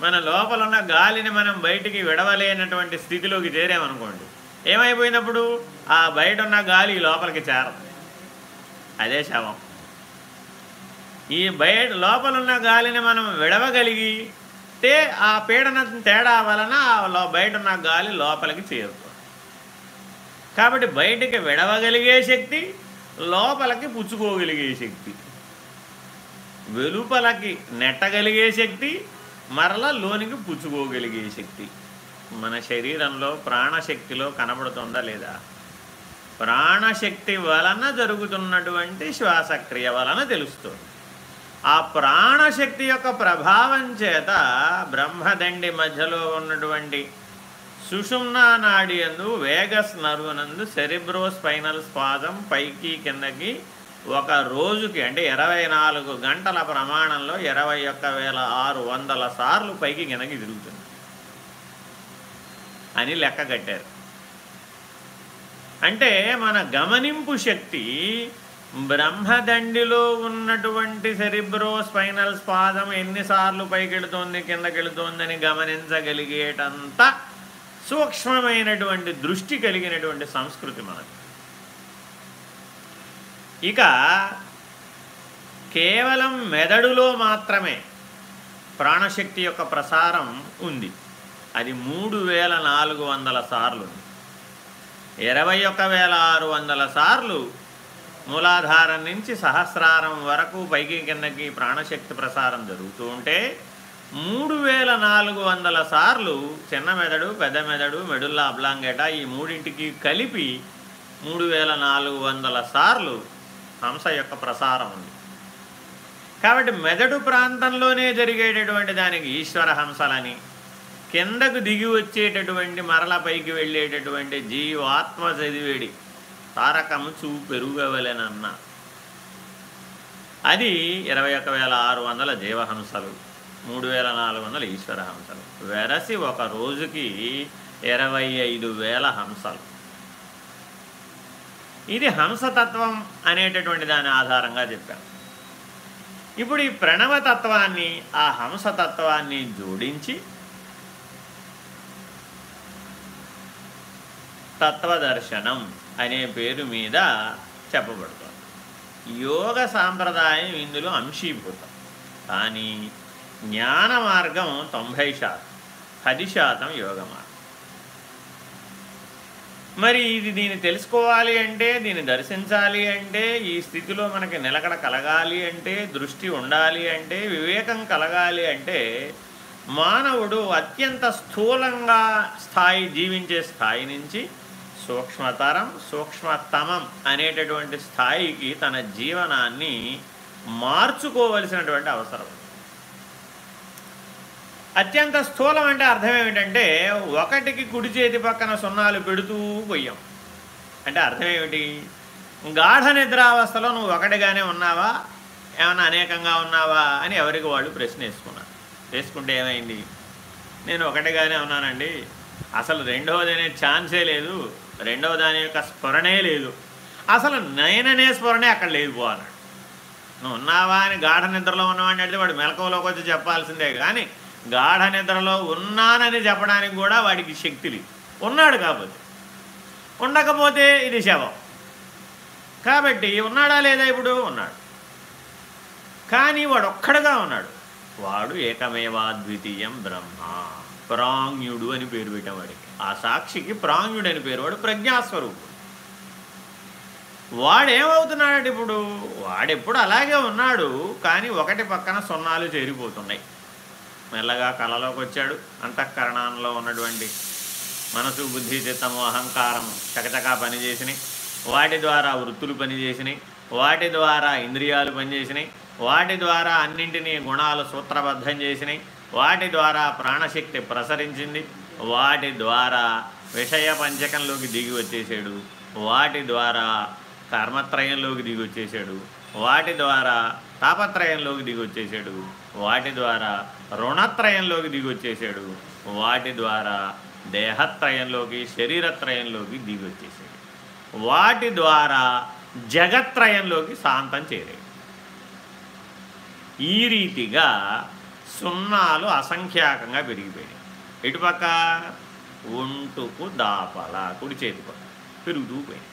మన లోపల ఉన్న గాలిని మనం బయటికి విడవలేనటువంటి స్థితిలోకి చేరామనుకోండి ఏమైపోయినప్పుడు ఆ బయట ఉన్న గాలి లోపలికి చేరదు. అదే శవం. ఈ బయట లోపలున్న గాలిని మనం విడవగలిగితే ఆ పీడన తేడా వలన బయట ఉన్న గాలి లోపలికి చేరుతుంది. కాబట్టి బయటికి విడవగలిగే శక్తి లోపలికి పుచ్చుకోగలిగే శక్తి. వెలుపలకి నెట్టగలిగే శక్తి మరల లోనికి పుచ్చుకోగలిగే శక్తి. మన శరీరంలో ప్రాణశక్తిలో కనబడుతుందా లేదా? ప్రాణశక్తి వలన జరుగుతున్నటువంటి శ్వాసక్రియ వలన తెలుస్తుంది. ఆ ప్రాణశక్తి యొక్క ప్రభావం చేత బ్రహ్మదండి మధ్యలో ఉన్నటువంటి సుషుమ్నా నాడి అందు వేగస్ నరువునందు సెరిబ్రో స్పైనల్ స్పాదం పైకి కిందకి ఒక రోజుకి అంటే ఇరవై నాలుగు గంటల ప్రమాణంలో ఇరవై ఒక్క వేల ఆరు వందల సార్లు పైకి కిందకి తిరుగుతుంది. అని లెక్క కట్టారు. అంటే మన గమనింపు శక్తి బ్రహ్మదండిలో ఉన్నటువంటి సెరిబ్రో స్పైనల్ స్పాదం ఎన్నిసార్లు పైకెళుతోంది కిందకెళుతోందని గమనించగలిగేటంత సూక్ష్మమైనటువంటి దృష్టి కలిగినటువంటి సంస్కృతి మనది. ఇక కేవలం మెదడులో మాత్రమే ప్రాణశక్తి యొక్క ప్రసారం ఉంది. అది మూడు వేల నాలుగు వందల సార్లు. ఇరవై ఒక్క వేల ఆరు వందల సార్లు మూలాధారం నుంచి సహస్రారం వరకు పైకి కిందకి ప్రాణశక్తి ప్రసారం జరుగుతూ ఉంటే మూడు వేల నాలుగు వందల సార్లు చిన్న మెదడు పెద్ద మెదడు మెడుల్లా అబ్లాంగేట ఈ మూడింటికి కలిపి మూడు వేల నాలుగు వందల సార్లు హంస యొక్క ప్రసారం ఉంది. కాబట్టి మెదడు ప్రాంతంలోనే జరిగేటటువంటి దానికి ఈశ్వర హంసలని కిందకు దిగి వచ్చేటటువంటి మరల పైకి వెళ్ళేటటువంటి జీవాత్మ చదివేడి. తారకము చూ పెరుగవలెనన్న. అది ఇరవై ఒక వేల ఆరు వందల జీవహంసలు మూడు వేల నాలుగు వందల ఈశ్వర హంసలు వెరసి ఒక రోజుకి ఇరవై ఐదు వేల హంసలు. ఇది హంసతత్వం అనేటటువంటి దాని ఆధారంగా చెప్పాను ఇప్పుడు ఈ ప్రణవతత్వాన్ని ఆ హంసతత్వాన్ని జోడించి తత్వదర్శనం అనే పేరు మీద చెప్పబడుతుంది. యోగ సాంప్రదాయం ఇందులో అంశీభూతం. కానీ జ్ఞాన మార్గం తొంభై శాతం పది శాతం యోగ మార్గం. మరి ఇది దీన్ని తెలుసుకోవాలి అంటే దీన్ని దర్శించాలి అంటే ఈ స్థితిలో మనకి నిలకడ కలగాలి అంటే దృష్టి ఉండాలి అంటే వివేకం కలగాలి అంటే మానవుడు అత్యంత స్థూలంగా స్థాయి జీవించే స్థాయి నుంచి సూక్ష్మతరం సూక్ష్మతమం అనేటటువంటి స్థాయికి తన జీవనాన్ని మార్చుకోవలసినటువంటి అవసరం. అత్యంత స్థూలం అంటే అర్థం ఏమిటంటే ఒకటికి కుడి చేతి పక్కన సున్నాలు పెడుతూ పోయాం. అంటే అర్థం ఏమిటి? గాఢ నిద్రావస్థలో నువ్వు ఒకటిగానే ఉన్నావా? ఏమైనా అనేకంగా ఉన్నావా? అని ఎవరికి వాళ్ళు ప్రశ్న వేసుకున్నారు. వేసుకుంటే ఏమైంది? నేను ఒకటిగానే ఉన్నానండి. అసలు రెండవది అనే ఛాన్సే లేదు. రెండవ దాని యొక్క స్ఫురణే లేదు. అసలు నేననే స్ఫురణే అక్కడ లేదు పోవాలన్నాడు నువ్వు ఉన్నావా అని గాఢ నిద్రలో ఉన్నవాడిని అడిగితే వాడు మెలకువలోకి వచ్చి చెప్పాల్సిందే కానీ గాఢ నిద్రలో ఉన్నానని చెప్పడానికి కూడా వాడికి శక్తి లేదు. ఉన్నాడు కాకపోతే ఉండకపోతే ఇది శవం. కాబట్టి ఉన్నాడా లేదా ఇప్పుడు? ఉన్నాడు. కానీ వాడు ఒక్కడుగా ఉన్నాడు. వాడు ఏకమేవాద్వితీయం బ్రహ్మ. ప్రాంగ్యుడు అని పేరు పెట్టేవాడికి ఆ సాక్షికి ప్రాంగుడని పేరు వాడు ప్రజ్ఞాస్వరూపుడు. వాడేమవుతున్నాడు ఇప్పుడు? వాడెప్పుడు అలాగే ఉన్నాడు కానీ ఒకటి పక్కన సున్నాలు చేరిపోతున్నాయి. మెల్లగా కళలోకి వచ్చాడు అంతఃకరణంలో ఉన్నటువంటి మనసు బుద్ధి చిత్తము అహంకారం చకచకా పనిచేసినాయి వాటి ద్వారా వృత్తులు పనిచేసినాయి వాటి ద్వారా ఇంద్రియాలు పనిచేసినాయి వాటి ద్వారా అన్నింటినీ గుణాలు సూత్రబద్ధం చేసినాయి. వాటి ద్వారా ప్రాణశక్తి ప్రసరించింది. వాటి ద్వారా విషయ పంచకంలోకి దిగి వచ్చేసాడు. వాటి ద్వారా కర్మత్రయంలోకి దిగి వచ్చేసాడు. వాటి ద్వారా తాపత్రయంలోకి దిగి వచ్చేసాడు. వాటి ద్వారా రుణత్రయంలోకి దిగి వచ్చేసాడు. వాటి ద్వారా దేహత్రయంలోకి శరీరత్రయంలోకి దిగి వచ్చేసాడు. వాటి ద్వారా జగత్రయంలోకి శాంతం చేరాడు. ఈ రీతిగా సున్నాలు అసంఖ్యాకంగా పెరిగిపోయాయి ఎటుపక్క ఒంటుకు దాపల కుడి చేతిపక్క పెరుగుతూ పోయింది.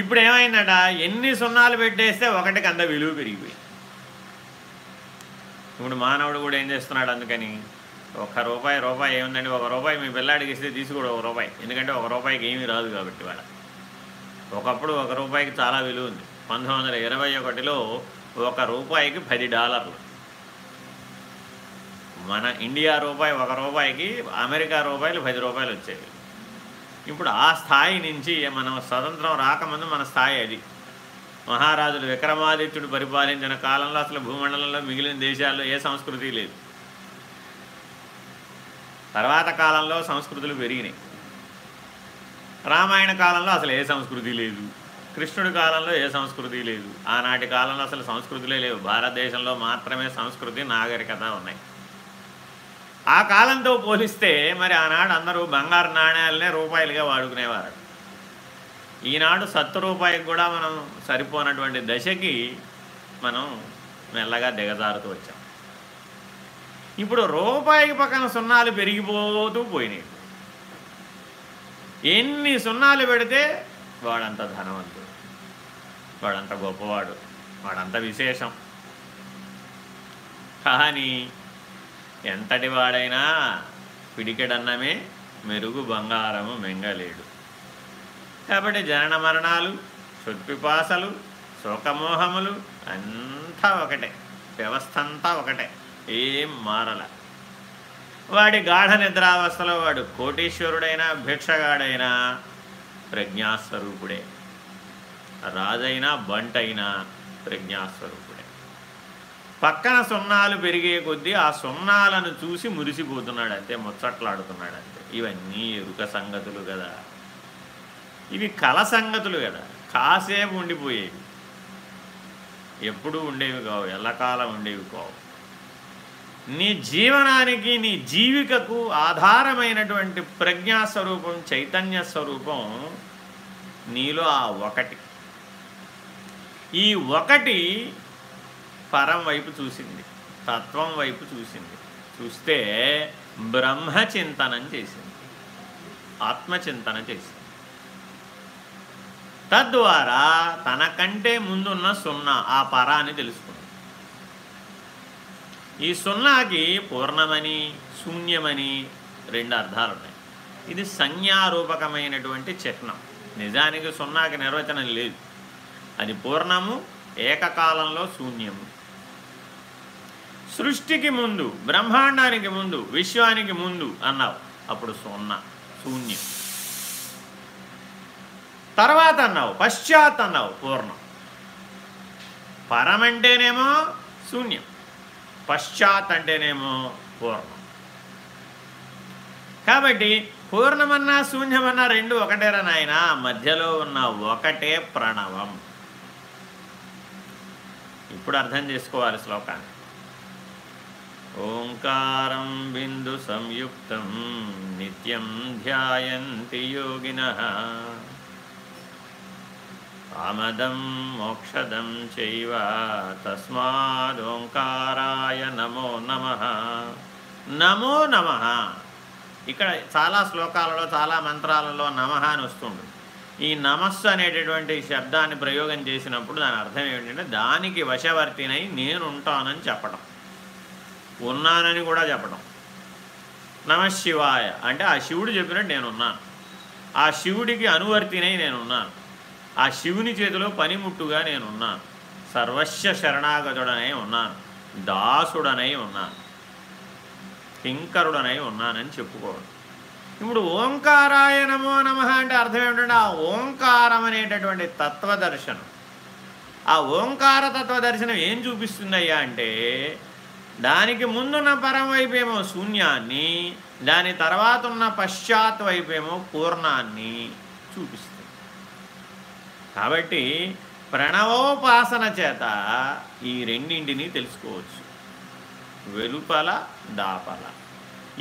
ఇప్పుడు ఏమైందట ఎన్ని సున్నాలు పెట్టేస్తే ఒకటికి అంత విలువ పెరిగిపోయింది. ఇప్పుడు మానవుడు కూడా ఏం చేస్తున్నాడు అందుకని? ఒక రూపాయి రూపాయి ఏముందండి? ఒక రూపాయి మీ పిల్లాడికి ఇస్తే తీసుకోడు ఒక రూపాయి. ఎందుకంటే ఒక రూపాయికి ఏమీ రాదు కాబట్టి వాళ్ళ ఒకప్పుడు ఒక రూపాయికి చాలా విలువ ఉంది. పంతొమ్మిది వందల ఇరవై ఒకటిలో ఒక రూపాయికి పది డాలర్లు. మన ఇండియా రూపాయి ఒక రూపాయికి అమెరికా రూపాయలు పది రూపాయలు వచ్చేవి. ఇప్పుడు ఆ స్థాయి నుంచి మనం స్వతంత్రం రాకముందు మన స్థాయి అది. మహారాజులు విక్రమాదిత్యుడు పరిపాలించిన కాలంలో అసలు భూమండలంలో మిగిలిన దేశాల్లో ఏ సంస్కృతి లేదు. తర్వాత కాలంలో సంస్కృతులు పెరిగినాయి. రామాయణ కాలంలో అసలు ఏ సంస్కృతి లేదు. కృష్ణుడి కాలంలో ఏ సంస్కృతి లేదు. ఆనాటి కాలంలో అసలు సంస్కృతులే లేవు. భారతదేశంలో మాత్రమే సంస్కృతి నాగరికత ఉన్నాయి. ఆ కాలంతో పోలిస్తే మరి ఆనాడు అందరూ బంగారు నాణ్యాలనే రూపాయలుగా వాడుకునేవారు. ఈనాడు సత్తు రూపాయికి కూడా మనం సరిపోనటువంటి దశకి మనం మెల్లగా దిగజారుతూ వచ్చాం. ఇప్పుడు రూపాయికి పక్కన సున్నాలు పెరిగిపోతూ పోయినాయి. ఎన్ని సున్నాలు పెడితే వాడంత ధనవంతుడు వాడంత గొప్పవాడు వాడంత విశేషం. కానీ ఎంతటి వాడైనా పిడికెడన్నమే మెరుగు బంగారము మెంగలేడు. కాబట్టి జనన మరణాలు చుట్పిపాసలు శోకమోహములు అంతా ఒకటే. వ్యవస్థ అంతా ఒకటే. ఏం మారల. వాడి గాఢ నిద్రావస్థలో వాడు కోటీశ్వరుడైనా భిక్షగాడైనా ప్రజ్ఞాస్వరూపుడే. రాజైనా బంటైనా ప్రజ్ఞాస్వరూపుడు. పక్కన సున్నాలు పెరిగే కొద్దీ ఆ సున్నాలను చూసి మురిసిపోతున్నాడు అంతే ముచ్చట్లాడుతున్నాడు అంతే ఇవన్నీ ఎరుక సంగతులు కదా. ఇవి కళ సంగతులు కదా. కాసేపు ఉండిపోయేవి. ఎప్పుడు ఉండేవి కావు ఎల్లకాలం ఉండేవి కావు. నీ జీవనానికి నీ జీవికకు ఆధారమైనటువంటి ప్రజ్ఞాస్వరూపం చైతన్య స్వరూపం నీలో ఆ ఒకటి. ఈ ఒకటి పరం వైపు చూసింది తత్వం వైపు చూసింది. చూస్తే బ్రహ్మచింతనం చేసింది ఆత్మచింతన చేసింది. తద్వారా తనకంటే ముందున్న సున్నా ఆ పరాన్ని తెలుసుకుంది. ఈ సున్నాకి పూర్ణమని శూన్యమని రెండు అర్థాలు ఉన్నాయి ఇది సంజ్ఞారూపకమైనటువంటి చిహ్నం. నిజానికి సున్నాకి నిర్వచనం లేదు. అది పూర్ణము ఏకకాలంలో శూన్యము. సృష్టికి ముందు బ్రహ్మాండానికి ముందు విశ్వానికి ముందు అన్నావు. అప్పుడు సున్నా శూన్యం. తర్వాత అన్నావు పశ్చాత్ అన్నావు పూర్ణం. పరమంటేనేమో శూన్యం. పశ్చాత్ అంటేనేమో పూర్ణం. కాబట్టి పూర్ణమన్నా శూన్యమన్నా రెండు ఒకటేరా నాయన? మధ్యలో ఉన్న ఒకటే ప్రణవం. ఇప్పుడు అర్థం చేసుకోవాలి శ్లోకాన్ని. ఓంకారం బిందు సంయుక్తం నిత్యం ధ్యాయంతి యోగిన. ఆమదం మోక్షదం చైవ తస్మాదోంకారాయ నమో నమ. నమో నమ. ఇక్కడ చాలా శ్లోకాలలో చాలా మంత్రాలలో నమ అని వస్తుంది. ఈ నమస్సు అనేటటువంటి శబ్దాన్ని ప్రయోగం చేసినప్పుడు దాని అర్థం ఏమిటంటే దానికి వశవర్తినై నేనుంటానని చెప్పడం ఉన్నానని కూడా చెప్పడం నమశివాయ అంటే ఆ శివుడు చెప్పినట్టు నేనున్నాను. ఆ శివుడికి అనువర్తినై నేనున్నాను. ఆ శివుని చేతిలో పనిముట్టుగా నేనున్నాను. సర్వస్వ శరణాగతుడనై ఉన్నాను. దాసుడనై ఉన్నాను. కింకరుడనై ఉన్నానని చెప్పుకోవడం. ఇప్పుడు ఓంకారాయ నమో నమ అంటే అర్థం ఏమిటంటే ఆ ఓంకారం అనేటటువంటి తత్వదర్శనం. ఆ ఓంకార తత్వదర్శనం ఏం చూపిస్తుందయ్యా అంటే దానికి ముందున్న పరం వైపేమో శూన్యాన్ని దాని తర్వాత ఉన్న పశ్చాత్ వైపేమో పూర్ణాన్ని చూపిస్తుంది. కాబట్టి ప్రణవోపాసన చేత ఈ రెండింటినీ తెలుసుకోవచ్చు. వెలుపల దాపల.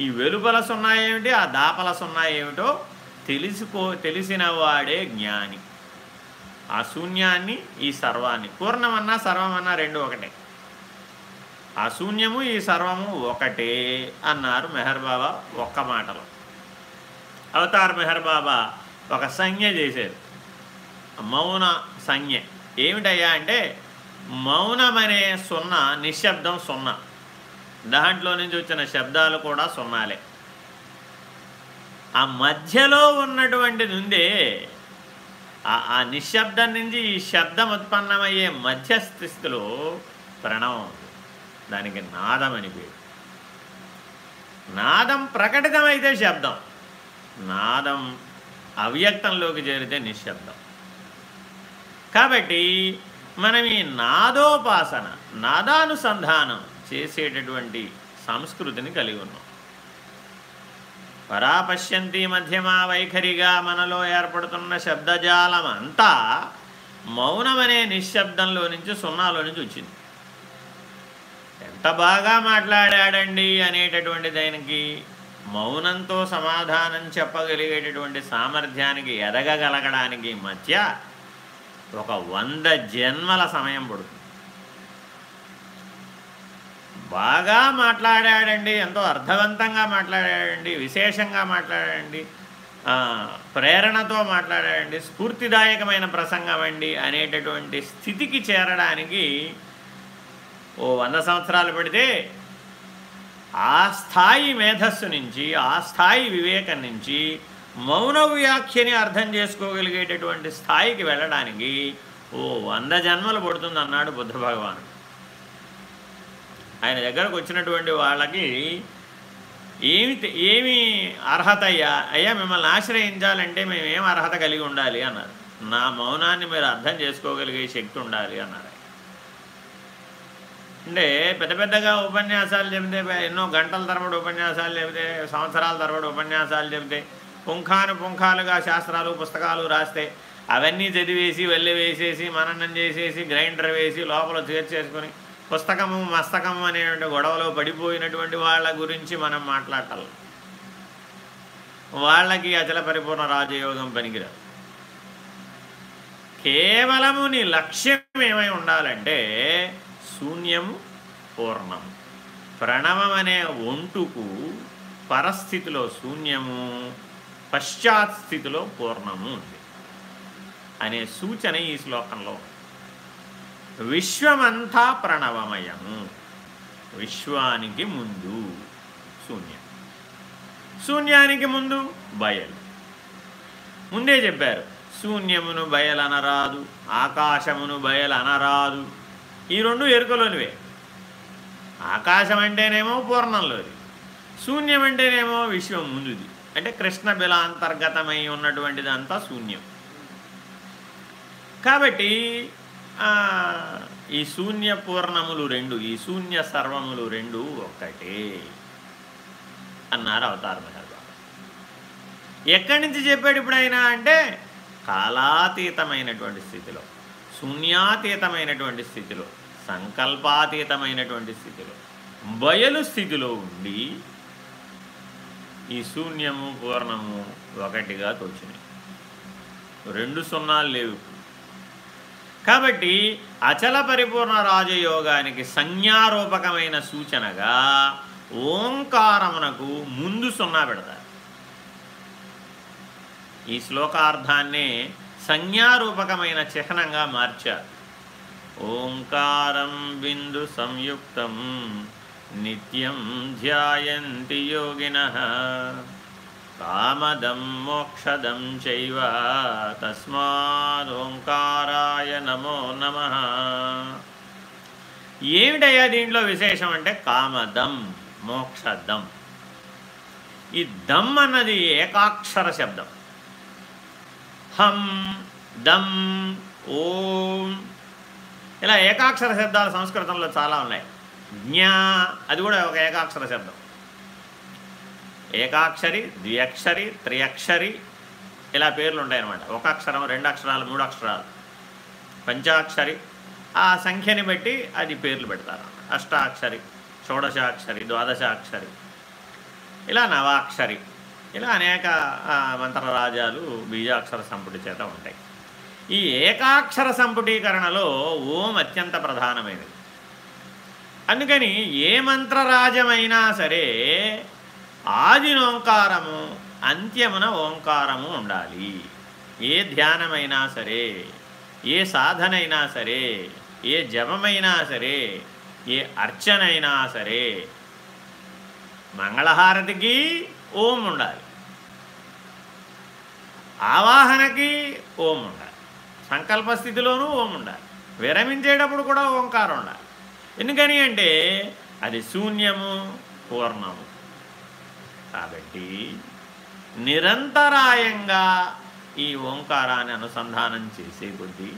ఈ వెలుపల సున్నా ఏమిటి ఆ దాపల సున్నా ఏమిటో తెలుసుకో తెలిసిన వాడే జ్ఞాని. ఆ శూన్యాన్ని ఈ సర్వాన్ని. పూర్ణమన్నా సర్వమన్నా రెండు ఒకటే. ఆ శూన్యము ఈ సర్వము ఒకటే అన్నారు మెహర్ బాబా ఒక్క మాటలో. అవతార్ మెహర్ బాబా ఒక సంజ్ఞ చేశారు. మౌన సంజ్ఞ. ఏమిటయ్యా అంటే మౌనమనే సున్నా నిశ్శబ్దం సున్నా. దాంట్లో నుంచి వచ్చిన శబ్దాలు కూడా సున్నాలే. ఆ మధ్యలో ఉన్నటువంటిది ఉందే ఆ నిశ్శబ్దం నుంచి ఈ శబ్దం ఉత్పన్నమయ్యే మధ్యస్థితిలో ప్రణవం. దానికి నాదం అని పేరు. నాదం ప్రకటితమైతే శబ్దం. నాదం అవ్యక్తంలోకి చేరితే నిశ్శబ్దం. కాబట్టి మనం ఈ నాదోపాసన నాదానుసంధానం చేసేటటువంటి సంస్కృతిని కలిగి ఉన్నాం. పరాపశ్యంతి మధ్యమా వైఖరిగా మనలో ఏర్పడుతున్న శబ్దజాలం అంతా మౌనమనే నిశ్శబ్దంలో నుంచి సున్నాలో నుంచి వచ్చింది. ఎంత బాగా మాట్లాడాడండి అనేటటువంటి దానికి మౌనంతో సమాధానం చెప్పగలిగేటటువంటి సామర్థ్యానికి ఎదగగలగడానికి మధ్య ఒక వంద జన్మల సమయం పడుతుంది. బాగా మాట్లాడాడండి ఎంతో అర్థవంతంగా మాట్లాడాడండి విశేషంగా మాట్లాడాడండి ప్రేరణతో మాట్లాడాడండి స్ఫూర్తిదాయకమైన ప్రసంగం అండి అనేటటువంటి స్థితికి చేరడానికి ఓ వంద సంవత్సరాలు పెడితే ఆ స్థాయి మేధస్సు నుంచి ఆ స్థాయి వివేకం నుంచి మౌన వ్యాఖ్యని అర్థం చేసుకోగలిగేటటువంటి స్థాయికి వెళ్ళడానికి ఓ వంద జన్మలు పడుతుంది అన్నాడు బుద్ధ భగవాను ఆయన దగ్గరకు వచ్చినటువంటి వాళ్ళకి ఏమి ఏమి అర్హత అయ్యా అయ్యా మిమ్మల్ని ఆశ్రయించాలంటే మేము ఏం అర్హత కలిగి ఉండాలి? అన్నారు. నా మౌనాన్ని మీరు అర్థం చేసుకోగలిగే శక్తి ఉండాలి అన్నారు అంటే పెద్ద పెద్దగా ఉపన్యాసాలు చెబితే ఎన్నో గంటల తరబడి ఉపన్యాసాలు చెబితే సంవత్సరాల తరబడి ఉపన్యాసాలు చెబితే పుంఖాను పుంఖాలుగా శాస్త్రాలు పుస్తకాలు రాస్తే అవన్నీ చదివేసి వెళ్ళి వేసేసి మననం చేసేసి గ్రైండర్ వేసి లోపల చేర్చేసుకొని పుస్తకము మస్తకము అనేటువంటి గొడవలో పడిపోయినటువంటి వాళ్ళ గురించి మనం మాట్లాడాలి వాళ్ళకి అచల పరిపూర్ణ రాజయోగం పనికిరాదు. కేవలము నీ లక్ష్యం ఏమై ఉండాలంటే శూన్యము పూర్ణము. ప్రణవం అనే ఒంటుకు పరస్థితిలో శూన్యము పశ్చాత్ స్థితిలో పూర్ణము ఉంది అనే సూచన ఈ శ్లోకంలో విశ్వమంతా ప్రణవమయము విశ్వానికి ముందు శూన్యం. శూన్యానికి ముందు బయలు. ముందే చెప్పారు శూన్యమును బయలనరాదు ఆకాశమును బయలనరాదు. ఈ రెండు ఎరుకలోనివే. ఆకాశం అంటేనేమో పూర్ణంలోది శూన్యం అంటేనేమో విశ్వం ముందుది. అంటే కృష్ణ బిలాంతర్గతమై ఉన్నటువంటిదంతా శూన్యం. కాబట్టి ఈ శూన్య పూర్ణములు రెండు ఈ శూన్య సర్వములు రెండు ఒక్కటే అన్నారు అవతార ఎక్కడి నుంచి చెప్పాడు ఇప్పుడైనా అంటే కాలాతీతమైనటువంటి స్థితిలో. శూన్యాతీతమైనటువంటి స్థితిలో సంకల్పాతీతమైనటువంటి స్థితిలో బయలు స్థితిలో ఉండి ఈ శూన్యము పూర్ణము ఒకటిగా తోచినాయి రెండు సున్నాలు లేవు కాబట్టి అచల పరిపూర్ణ రాజయోగానికి సంజ్ఞారూపకమైన సూచనగా ఓంకారమునకు ముందు సున్నా పెడతారు. ఈ శ్లోకార్థాన్నే సంజ్ఞారూపకమైన చిహ్నంగా మార్చారు ఓంకారం బిందు సంయుక్తం నిత్యం ధ్యాయంతి యోగిన. కామదం మోక్షదం చైవ తస్మాదోంకారాయ నమో నమ. ఏమిటయ్యా దీంట్లో విశేషం అంటే కామదం మోక్షదం. ఈ దమ్ అన్నది ఏకాక్షర శబ్దం. హం దం ఓం. ఇలా ఏకాక్షర శబ్దాలు సంస్కృతంలో చాలా ఉన్నాయి. జ్ఞా అది కూడా ఒక ఏకాక్షర శబ్దం. ఏకాక్షరి ద్వ్యక్షరి త్రియక్షరి ఇలా పేర్లు ఉంటాయన్నమాట. ఒక అక్షరం రెండు అక్షరాలు మూడు అక్షరాలు. పంచాక్షరి ఆ సంఖ్యని బట్టి అది పేర్లు పెడతారు. అష్టాక్షరి షోడశాక్షరి ద్వాదశాక్షరి ఇలా నవాక్షరి. ఇలా అనేక మంత్రరాజాలు బీజాక్షర సంపుటి చేత ఉంటాయి. ఈ ఏకాక్షర సంపుటీకరణలో ఓం అత్యంత ప్రధానమైనది. అందుకని ఏ మంత్రరాజమైనా సరే ఆదినోంకారము అంత్యమున ఓంకారము ఉండాలి. ఏ ధ్యానమైనా సరే ఏ సాధనైనా సరే ఏ జపమైనా సరే ఏ అర్చనైనా సరే మంగళహారతికి ఓం ఉండాలి. ఆవాహనకి ఓం ఉండాలి. సంకల్ప స్థితిలోనూ ఓం ఉండాలి. విరమించేటప్పుడు కూడా ఓంకారం ఉండాలి. ఎందుకని అంటే అది శూన్యము పూర్ణము. కాబట్టి నిరంతరాయంగా ఈ ఓంకారాన్ని అనుసంధానం చేసే కొద్దీ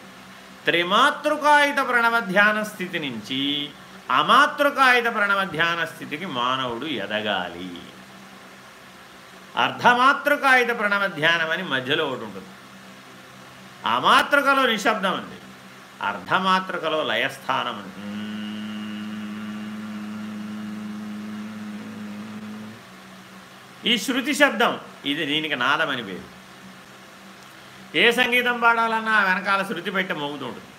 త్రిమాతృకాయుత ప్రణవధ్యాన స్థితి నుంచి అమాతృకాయుత ప్రణవధ్యాన స్థితికి మానవుడు ఎదగాలి. అర్ధమాతృకాయుత ప్రణవధ్యానం అని మధ్యలో ఒకటి ఉంటుంది. అమాతృకలో నిశ్శబ్దం ఉంది. అర్ధమాతృకలో లయస్థానం ఈ శృతి శబ్దం ఇది దీనికి నాదం అని పేరు. ఏ సంగీతం పాడాలన్నా వెనకాల శృతి పెట్టి మోగుతుంటుంది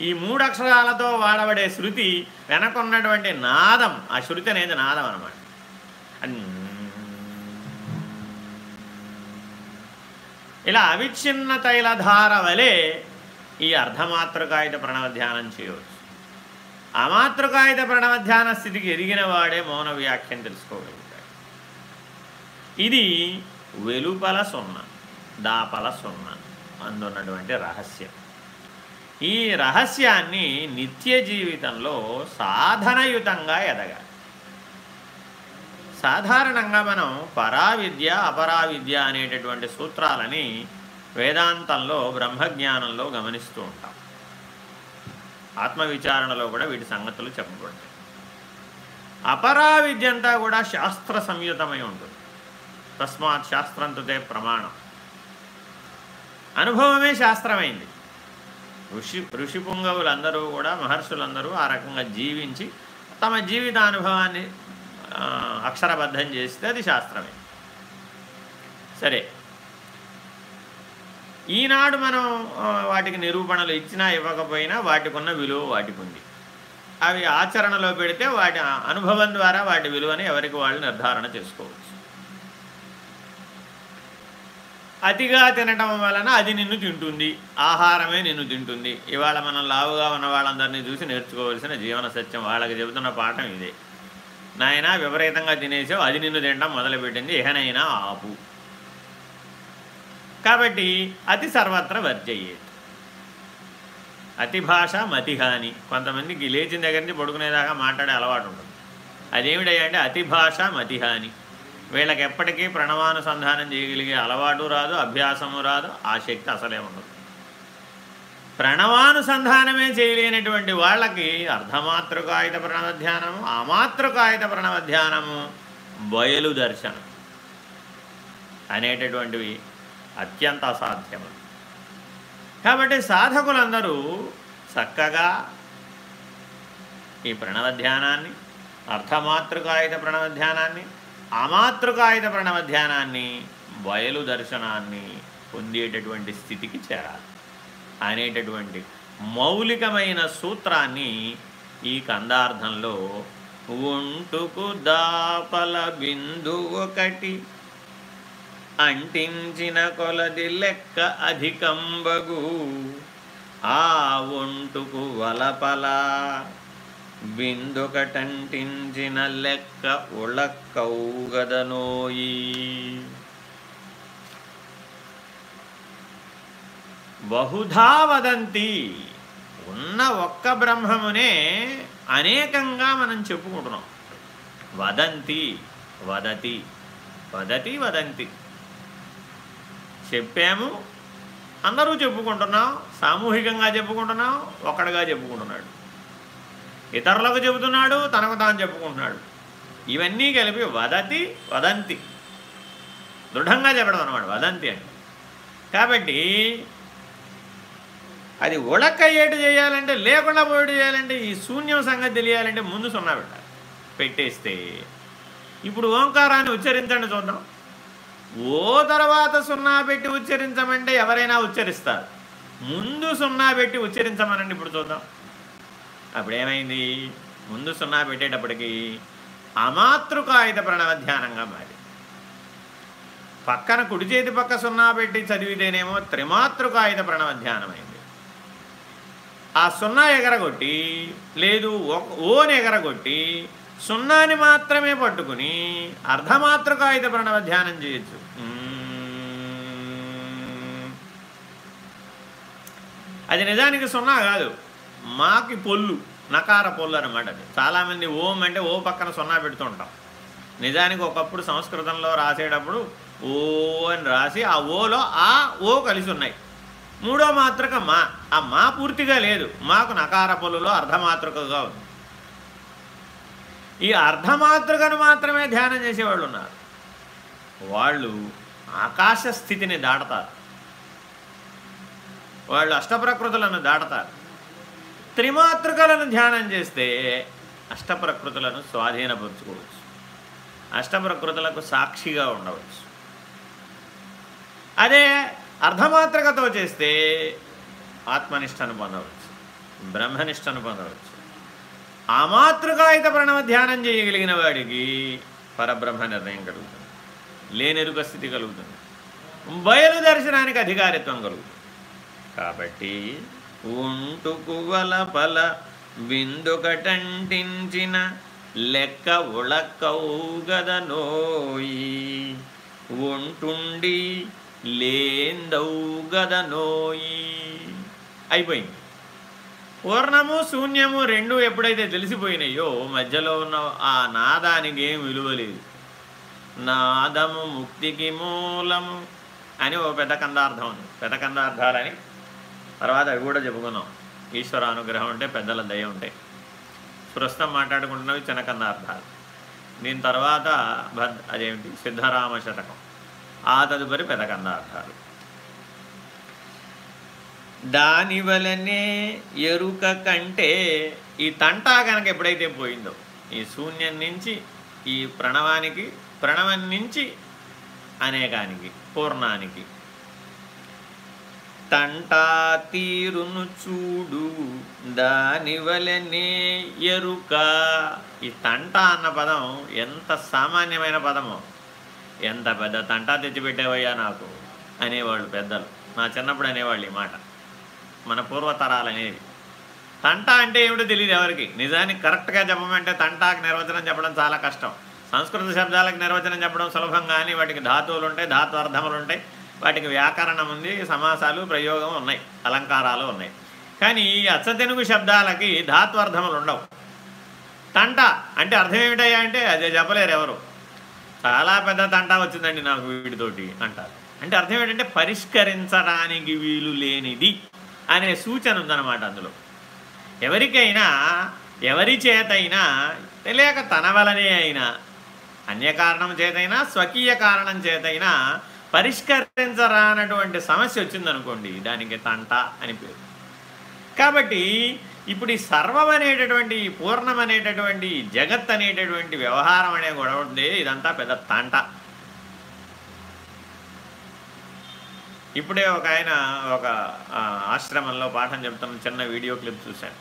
ఈ మూడు అక్షరాలతో వాడబడే శృతి వెనకున్నటువంటి నాదం. ఆ శృతి అనేది నాదం అనమాట ఇలా అవిచ్ఛిన్న తైలధార వలె ఈ అర్ధమాతృకాయుధ ప్రణవధ్యానం చేయవచ్చు. అమాతృకాయుధ ప్రణవధ్యాన స్థితికి ఎదిగిన వాడే మౌన వ్యాఖ్యం తెలుసుకోగలుగుతాడు. ఇది వెలుపల సున్న దాపల సున్న అందున్నటువంటి రహస్యం. ఈ రహస్యాన్ని నిత్య జీవితంలో సాధనయుతంగా ఎదగాలి. సాధారణంగా మనం పరావిద్య అపరావిద్య అనేటటువంటి సూత్రాలని వేదాంతంలో బ్రహ్మజ్ఞానంలో గమనిస్తూ ఉంటాం. ఆత్మవిచారణలో కూడా వీటి సంగతులు చెప్పబడతాయి. అపరావిద్య అంతా కూడా శాస్త్ర సంయుతమై ఉంటుంది. తస్మాత్ శాస్త్రంతుతే ప్రమాణం. అనుభవమే శాస్త్రమైంది. ఋషి ఋషి పుంగవులందరూ కూడా మహర్షులందరూ ఆ రకంగా జీవించి తమ జీవితానుభవాన్ని అక్షరబద్ధం చేస్తే అది శాస్త్రమే. సరే. ఈనాడు మనం వాటికి నిరూపణలు ఇచ్చినా ఇవ్వకపోయినా వాటికి ఉన్న విలువ వాటికి ఉంది అవి ఆచరణలో పెడితే వాటి అనుభవం ద్వారా వాటి విలువని ఎవరికి వాళ్ళు నిర్ధారణ చేసుకోవచ్చు. అతిగా తినటం వలన అది నిన్ను తింటుంది. ఆహారమే నిన్ను తింటుంది. ఇవాళ మనం లావుగా ఉన్న వాళ్ళందరినీ చూసి నేర్చుకోవాల్సిన జీవన సత్యం వాళ్ళకి చెబుతున్న పాఠం ఇదే. నాయన విపరీతంగా తినేసావు అది నిన్ను తినడం మొదలుపెట్టింది. ఇహనైనా ఆపు. కాబట్టి అతి సర్వత్ర వర్జయ్యేది అతి భాష మతిహాని కొంతమందికి లేచిన దగ్గర నుంచి పడుకునేదాకా మాట్లాడే అలవాటు ఉంటుంది. అదేమిటంటే అతి భాష మతిహాని వీళ్ళకి ఎప్పటికీ ప్రణవానుసంధానం చేయగలిగే అలవాటు రాదు అభ్యాసము రాదు ఆ శక్తి అసలే ఉండదు. ప్రణవానుసంధానమే చేయలేనటువంటి వాళ్ళకి అర్ధమాతృకాయుత ప్రణవధ్యానము అమాతృకాయుత ప్రణవధ్యానము బయలు దర్శనం అనేటటువంటివి అత్యంత అసాధ్యములు కాబట్టి సాధకులందరూ చక్కగా ఈ ప్రణవధ్యానాన్ని అర్ధమాతృకాయుత ప్రణవధ్యానాన్ని అమాతృకాయుత ప్రణవ ధ్యానాన్ని బయలు దర్శనాన్ని పొందేటటువంటి స్థితికి చేరాలి. అనేటటువంటి మౌలికమైన సూత్రాన్ని ఈ కందార్థంలో ఒంటుకు దాపల బిందు ఒకటి అంటించిన కొలది లెక్క అధికంబగు. ఆ ఒంటుకు వలపల బిందుకటంటించిన లెక్క ఉళక్కౌగదనోయి బహుధా వదంతి. ఉన్న ఒక్క బ్రహ్మమునే అనేకంగా మనం చెప్పుకుంటున్నాం. వదంతి వదతి వదతి వదంతి. చెప్పాము. అందరూ చెప్పుకుంటున్నాం. సామూహికంగా చెప్పుకుంటున్నాం. ఒక్కడిగా చెప్పుకుంటున్నాడు. ఇతరులకు చెబుతున్నాడు తనకు తాను చెప్పుకుంటున్నాడు. ఇవన్నీ కలిపి వదతి వదంతి. దృఢంగా చెప్పడం అనమాట వదంతి అని కాబట్టి అది ఉడక్కయ్యేటు చేయాలంటే లేకుండా పోయేటు చేయాలంటే ఈ శూన్యం సంగతి తెలియాలంటే ముందు సున్నా పెట్టాలి. పెట్టేస్తే ఇప్పుడు ఓంకారాన్ని ఉచ్చరించండి చూద్దాం. ఓ తర్వాత సున్నా పెట్టి ఉచ్చరించమంటే ఎవరైనా ఉచ్చరిస్తారు. ముందు సున్నా పెట్టి ఉచ్చరించమనండి ఇప్పుడు చూద్దాం. అప్పుడేమైంది? ముందు సున్నా పెట్టేటప్పటికి అమాతృకాయుధ ప్రణవ ధ్యానంగా మారి పక్కన కుడి చేతి పక్క సున్నా పెట్టి చదివితేనేమో త్రిమాతృకాయుధ ప్రణవ ధ్యానమైంది. ఆ సున్నా ఎగరగొట్టి లేదు ఓని ఎగరగొట్టి సున్నాని మాత్రమే పట్టుకుని అర్ధమాతృకాయుధ ప్రణవ ధ్యానం చేయొచ్చు. అది నిజానికి సున్నా కాదు. మాకి పొల్లు నకార పొల్లు అనమాట అది. చాలామంది ఓం అంటే ఓ పక్కన సున్నా పెడుతుంటాం నిజానికి ఒకప్పుడు సంస్కృతంలో రాసేటప్పుడు ఓ అని రాసి ఆ ఓలో ఆ ఓ కలిసి ఉన్నాయి. మూడో మాతృక మా ఆ మా పూర్తిగా లేదు. మాకు నకార పొల్లులో అర్ధమాతృకగా ఉంది. ఈ అర్ధమాతృకను మాత్రమే ధ్యానం చేసేవాళ్ళు ఉన్నారు. వాళ్ళు ఆకాశ స్థితిని దాటతారు. వాళ్ళు అష్టప్రకృతులను దాటతారు. త్రిమాతృకలను ధ్యానం చేస్తే అష్టప్రకృతులను స్వాధీనపరుచుకోవచ్చు. అష్టప్రకృతులకు సాక్షిగా ఉండవచ్చు. అదే అర్ధమాత్రకతో చేస్తే ఆత్మనిష్టను పొందవచ్చు బ్రహ్మనిష్టను పొందవచ్చు. అమాతృకాయుత ప్రణవ ధ్యానం చేయగలిగిన వాడికి పరబ్రహ్మ నిర్ణయం కలుగుతుంది లేనెరుక స్థితి కలుగుతుంది బయలు దర్శనానికి అధికారిత్వం కలుగుతుంది. కాబట్టి ఉంటుకువల పల విందుకటంటించిన లెక్క ఉళక్కౌగదనోయి ఉంటుండి లేందౌగదనోయి అయిపోయింది. పూర్ణము శూన్యము రెండు ఎప్పుడైతే తెలిసిపోయినాయో మధ్యలో ఉన్న ఆ నాదానికి ఏం విలువలేదు నాదము ముక్తికి మూలము అని ఓ పెద్ద కందార్థం ఉంది. పెద్ద కందార్థాలని తర్వాత అవి కూడా చెప్పుకున్నాం. ఈశ్వర అనుగ్రహం ఉంటే పెద్దల దయ ఉంటాయి ప్రస్తుతం మాట్లాడుకుంటున్నవి చిన్న దీని తర్వాత భద్ అదేమిటి? సిద్ధరామ శతకం ఆ తదుపరి పెద్ద దాని వలనే ఎరుక కంటే ఈ తంటా కనుక ఎప్పుడైతే పోయిందో ఈ శూన్యం నుంచి ఈ ప్రణవానికి ప్రణవం నుంచి అనేకానికి పూర్ణానికి తంటా తీరును చూడు దానివలనే ఎరుక. ఈ తంట అన్న పదం ఎంత సామాన్యమైన పదమో. ఎంత పెద్ద తంటా తెచ్చిపెట్టేవయ్యా నాకు అనేవాళ్ళు పెద్దలు. నా చిన్నప్పుడు అనేవాళ్ళు ఈ మాట. మన పూర్వతరాలు అనేవి. తంట అంటే ఏమిటో తెలియదు ఎవరికి. నిజానికి కరెక్ట్గా చెప్పమంటే తంటాకు నిర్వచనం చెప్పడం చాలా కష్టం. సంస్కృత శబ్దాలకు నిర్వచనం చెప్పడం సులభం కానీ వాటికి ధాతువులు ఉంటాయి ధాతు అర్థములు ఉంటాయి వాటికి వ్యాకరణం ఉంది సమాసాలు ప్రయోగం ఉన్నాయి అలంకారాలు ఉన్నాయి. కానీ ఈ అచ్చతెనుగు శబ్దాలకి ధాత్వర్థములు ఉండవు. తంట అంటే అర్థం ఏమిటయ్యా అంటే అదే చెప్పలేరు ఎవరు. చాలా పెద్ద తంట వచ్చిందండి నాకు వీటితోటి అంటారు. అంటే అర్థం ఏంటంటే పరిష్కరించడానికి వీలు లేనిది అనే సూచన ఉందన్నమాట అందులో. ఎవరికైనా ఎవరి చేతైనా తెలియక తన వలనే అయినా అన్యకారణం చేతైనా స్వకీయ కారణం చేతైనా పరిష్కరించరా అన్నటువంటి సమస్య వచ్చిందనుకోండి దానికి తంట అని పేరు. కాబట్టి ఇప్పుడు ఈ సర్వం అనేటటువంటి ఈ పూర్ణం అనేటటువంటి జగత్ అనేటటువంటి వ్యవహారం అనే గొడవ ఉంది ఇదంతా పెద్ద తంట. ఇప్పుడే ఒక ఆయన ఒక ఆశ్రమంలో పాఠం చెప్తున్న చిన్న వీడియో క్లిప్ చూశాను.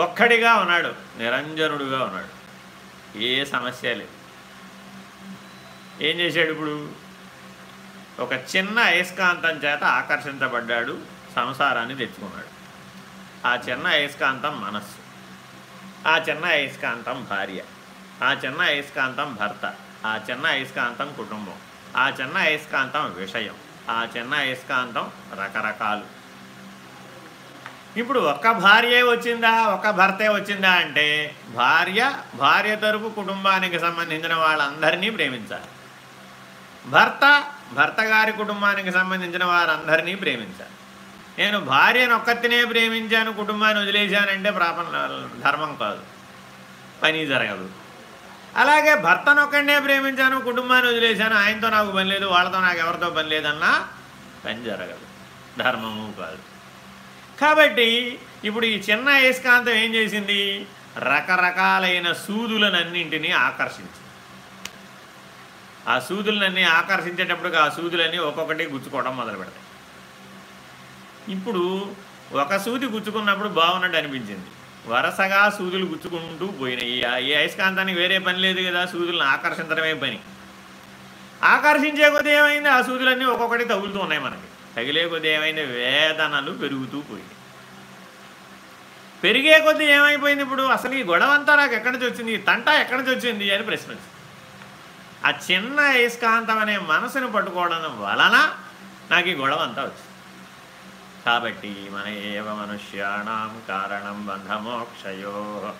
ఒక్కడిగా ఉన్నాడు నిరంజనుడుగా ఉన్నాడు. ఏ సమస్య లేదు. ఏం చేశాడు ఇప్పుడు? ఒక చిన్న అయస్కాంతం చేత ఆకర్షించబడ్డాడు సంసారాన్ని తెచ్చుకున్నాడు. ఆ చిన్న అయస్కాంతం మనస్సు ఆ చిన్న అయస్కాంతం భార్య ఆ చిన్న అయస్కాంతం భర్త ఆ చిన్న అయస్కాంతం కుటుంబం ఆ చిన్న అయస్కాంతం విషయం ఆ చిన్న అయస్కాంతం రకరకాలు. ఇప్పుడు ఒక్క భార్యే వచ్చిందా? ఒక భర్తే వచ్చిందా అంటే భార్య భార్య తరపు కుటుంబానికి సంబంధించిన వాళ్ళందరినీ ప్రేమించాలి. భర్త భర్త గారి కుటుంబానికి సంబంధించిన వారందరినీ ప్రేమించాలి. నేను భార్యను ఒక్కతినే ప్రేమించాను కుటుంబాన్ని వదిలేశానంటే ప్రాపం ధర్మం కాదు. పని జరగదు. అలాగే భర్తనొక్కడే ప్రేమించాను కుటుంబాన్ని వదిలేశాను ఆయనతో నాకు పని లేదు వాళ్ళతో నాకు ఎవరితో పని లేదన్నా పని జరగదు. ధర్మము కాదు. కాబట్టి ఇప్పుడు ఈ చిన్న అయస్కాంతం ఏం చేసింది? రకరకాలైన సూదులనన్నింటినీ ఆకర్షించింది. ఆ సూదులన్నీ ఆకర్షించేటప్పుడు ఆ సూదులన్నీ ఒక్కొక్కటి గుచ్చుకోవడం మొదలు పెడతాయి. ఇప్పుడు ఒక సూది గుచ్చుకున్నప్పుడు బాగున్నట్టు అనిపించింది. వరుసగా సూదులు గుచ్చుకుంటూ పోయినాయి. ఈ అయస్కాంతానికి వేరే పని లేదు కదా సూదులను ఆకర్షించడమే పని. ఆకర్షించే కొద్ది ఏమైంది? ఆ సూదులన్నీ ఒక్కొక్కటి తగులుతూ ఉన్నాయి మనకి. తగిలే కొద్ది ఏమైంది? వేదనలు పెరుగుతూ పోయింది పెరిగే కొద్దీ ఏమైపోయింది ఇప్పుడు? అసలు ఈ గొడవ అంతా నాకు ఎక్కడి నుంచి వచ్చింది? ఈ తంట ఎక్కడి నుంచి వచ్చింది? అని ప్రశ్నించింది ఆ చిన్న అయస్కాంతం అనే మనసును పట్టుకోవడం వలన నాకు ఈ గొడవ అంతా వచ్చింది. కాబట్టి మన ఏవ మనుష్యాణం కారణం బంధమోక్షయో.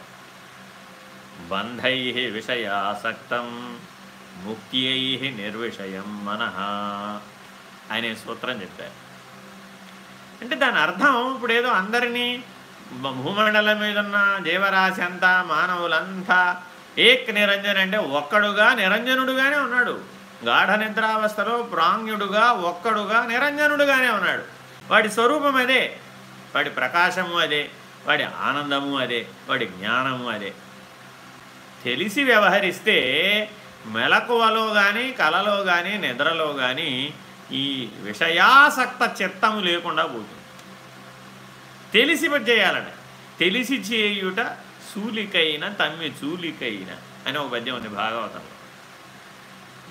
బంధై విషయాసక్తం ముక్త్యై నిర్విషయం మనహ అనే సూత్రం చెప్పారు. అంటే దాని అర్థం ఇప్పుడు ఏదో అందరినీ భూమండలం మీద ఉన్న జీవరాశి అంతా మానవులంతా ఏక్ నిరంజన్ అంటే ఒక్కడుగా నిరంజనుడుగానే ఉన్నాడు. గాఢ నిద్రావస్థలో ప్రాంగ్యుడుగా ఒక్కడుగా నిరంజనుడుగానే ఉన్నాడు. వాడి స్వరూపం అదే. వాడి ప్రకాశము అదే. వాడి ఆనందము అదే. వాడి జ్ఞానము అదే. తెలిసి వ్యవహరిస్తే మెలకువలో కానీ కలలో కానీ నిద్రలో కానీ ఈ విషయాసక్త చిత్తము లేకుండా పోతుంది. తెలిసి చేయాలండి తెలిసి చేయుట చూలికైన తమ్మి చూలికైన అని ఒక పద్యం ఉంది భాగవతం.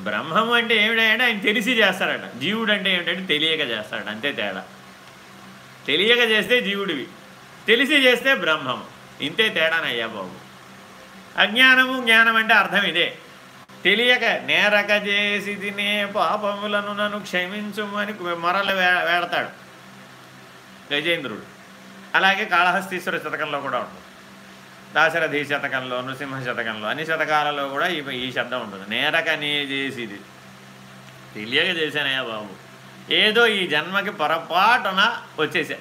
బ్రహ్మం అంటే ఏమిటంటే ఆయన తెలిసి చేస్తాడట జీవుడు అంటే ఏమిటంటే తెలియక చేస్తాడు అంతే తేడా. తెలియక చేస్తే జీవుడివి. తెలిసి చేస్తే బ్రహ్మము. ఇంతే తేడానయ్యా బాబు. అజ్ఞానము జ్ఞానం అంటే అర్థం ఇదే. తెలియక నేరక చేసి తినే పాపములను నన్ను క్షమించుమని మొరలు వేడతాడు. గజేంద్రుడు. అలాగే కాళహస్తీశ్వర శతకంలో కూడా ఉంటుంది దాశరథి శతకంలో నృసింహ శతకంలో అన్ని శతకాలలో కూడా ఈ ఈ శబ్దం ఉంటుంది. నేరకనే చేసిది. తెలియక చేశానయ్యా బాబు. ఏదో ఈ జన్మకి పొరపాటున వచ్చేసా.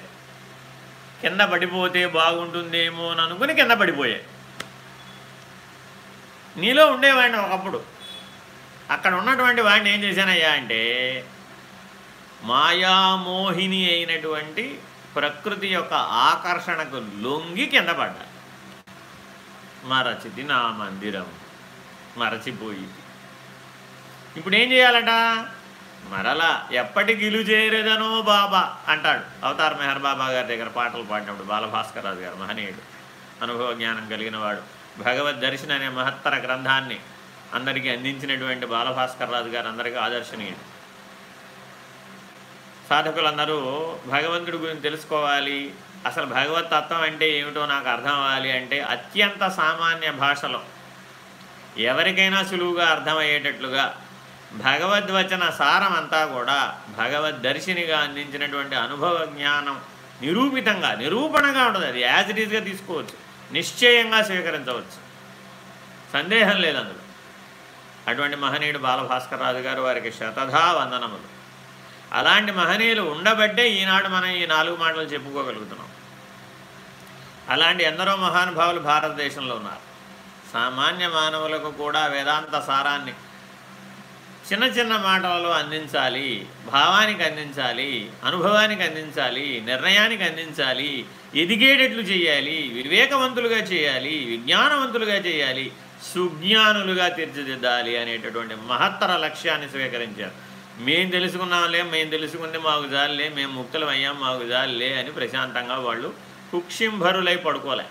కింద పడిపోతే బాగుంటుందేమో అని అనుకుని కింద పడిపోయాయి నీలో ఉండేవాడిని ఒకప్పుడు. అక్కడ ఉన్నటువంటి వాడిని ఏం చేశానయ్యా అంటే మాయామోహిని అయినటువంటి ప్రకృతి యొక్క ఆకర్షణకు లొంగి కింద పడ్డా. మరచిది నా మందిరం మరచిపోయింది ఇప్పుడు ఏం చేయాలట? మరలా ఎప్పటి గిలు చేరేదనో బాబా అంటాడు. అవతార్ మెహర్ బాబా గారి దగ్గర పాటలు పాడినప్పుడు బాలభాస్కర్ రాజు గారు మహనీయుడు అనుభవ జ్ఞానం కలిగిన వాడు. భగవద్ దర్శన అనే మహత్తర గ్రంథాన్ని అందరికీ అందించినటువంటి బాలభాస్కర్ రాజు గారు అందరికీ ఆదర్శనీయుడు. సాధకులందరూ భగవంతుడి గురించి తెలుసుకోవాలి. అసలు భగవత్ తత్వం అంటే ఏమిటో నాకు అర్థం అవ్వాలి అంటే అత్యంత సామాన్య భాషలో ఎవరికైనా సులువుగా అర్థమయ్యేటట్లుగా భగవద్వచన సారం అంతా కూడా భగవద్దర్శినిగా అందించినటువంటి అనుభవ జ్ఞానం నిరూపితంగా నిరూపణగా ఉంటుంది. అది యాజ్ ఇట్ ఈజ్గా తీసుకోవచ్చు. నిశ్చయంగా స్వీకరించవచ్చు. సందేహం లేదు అందులో. అటువంటి మహనీయుడు బాలభాస్కర్ రాజు గారు వారికి శతధా వందనములు. అలాంటి మహనీయులు ఉండబట్టే ఈనాడు మనం ఈ నాలుగు మాటలు చెప్పుకోగలుగుతున్నాం. అలాంటి ఎందరో మహానుభావులు భారతదేశంలో ఉన్నారు. సామాన్య మానవులకు కూడా వేదాంత సారాన్ని చిన్న చిన్న మాటలలో అందించాలి భావానికి అందించాలి అనుభవానికి అందించాలి నిర్ణయానికి అందించాలి ఎదిగేటట్లు చేయాలి వివేకవంతులుగా చేయాలి విజ్ఞానవంతులుగా చేయాలి సుజ్ఞానులుగా తీర్చిదిద్దాలి అనేటటువంటి మహత్తర లక్ష్యాన్ని స్వీకరించారు. మేము తెలుసుకున్నాంలే మేము తెలుసుకుంది మాకు జాలిలే మేము ముక్తులం అయ్యాం మాకు జాలిలే అని ప్రశాంతంగా వాళ్ళు కుక్షింభరులై పడుకోలే.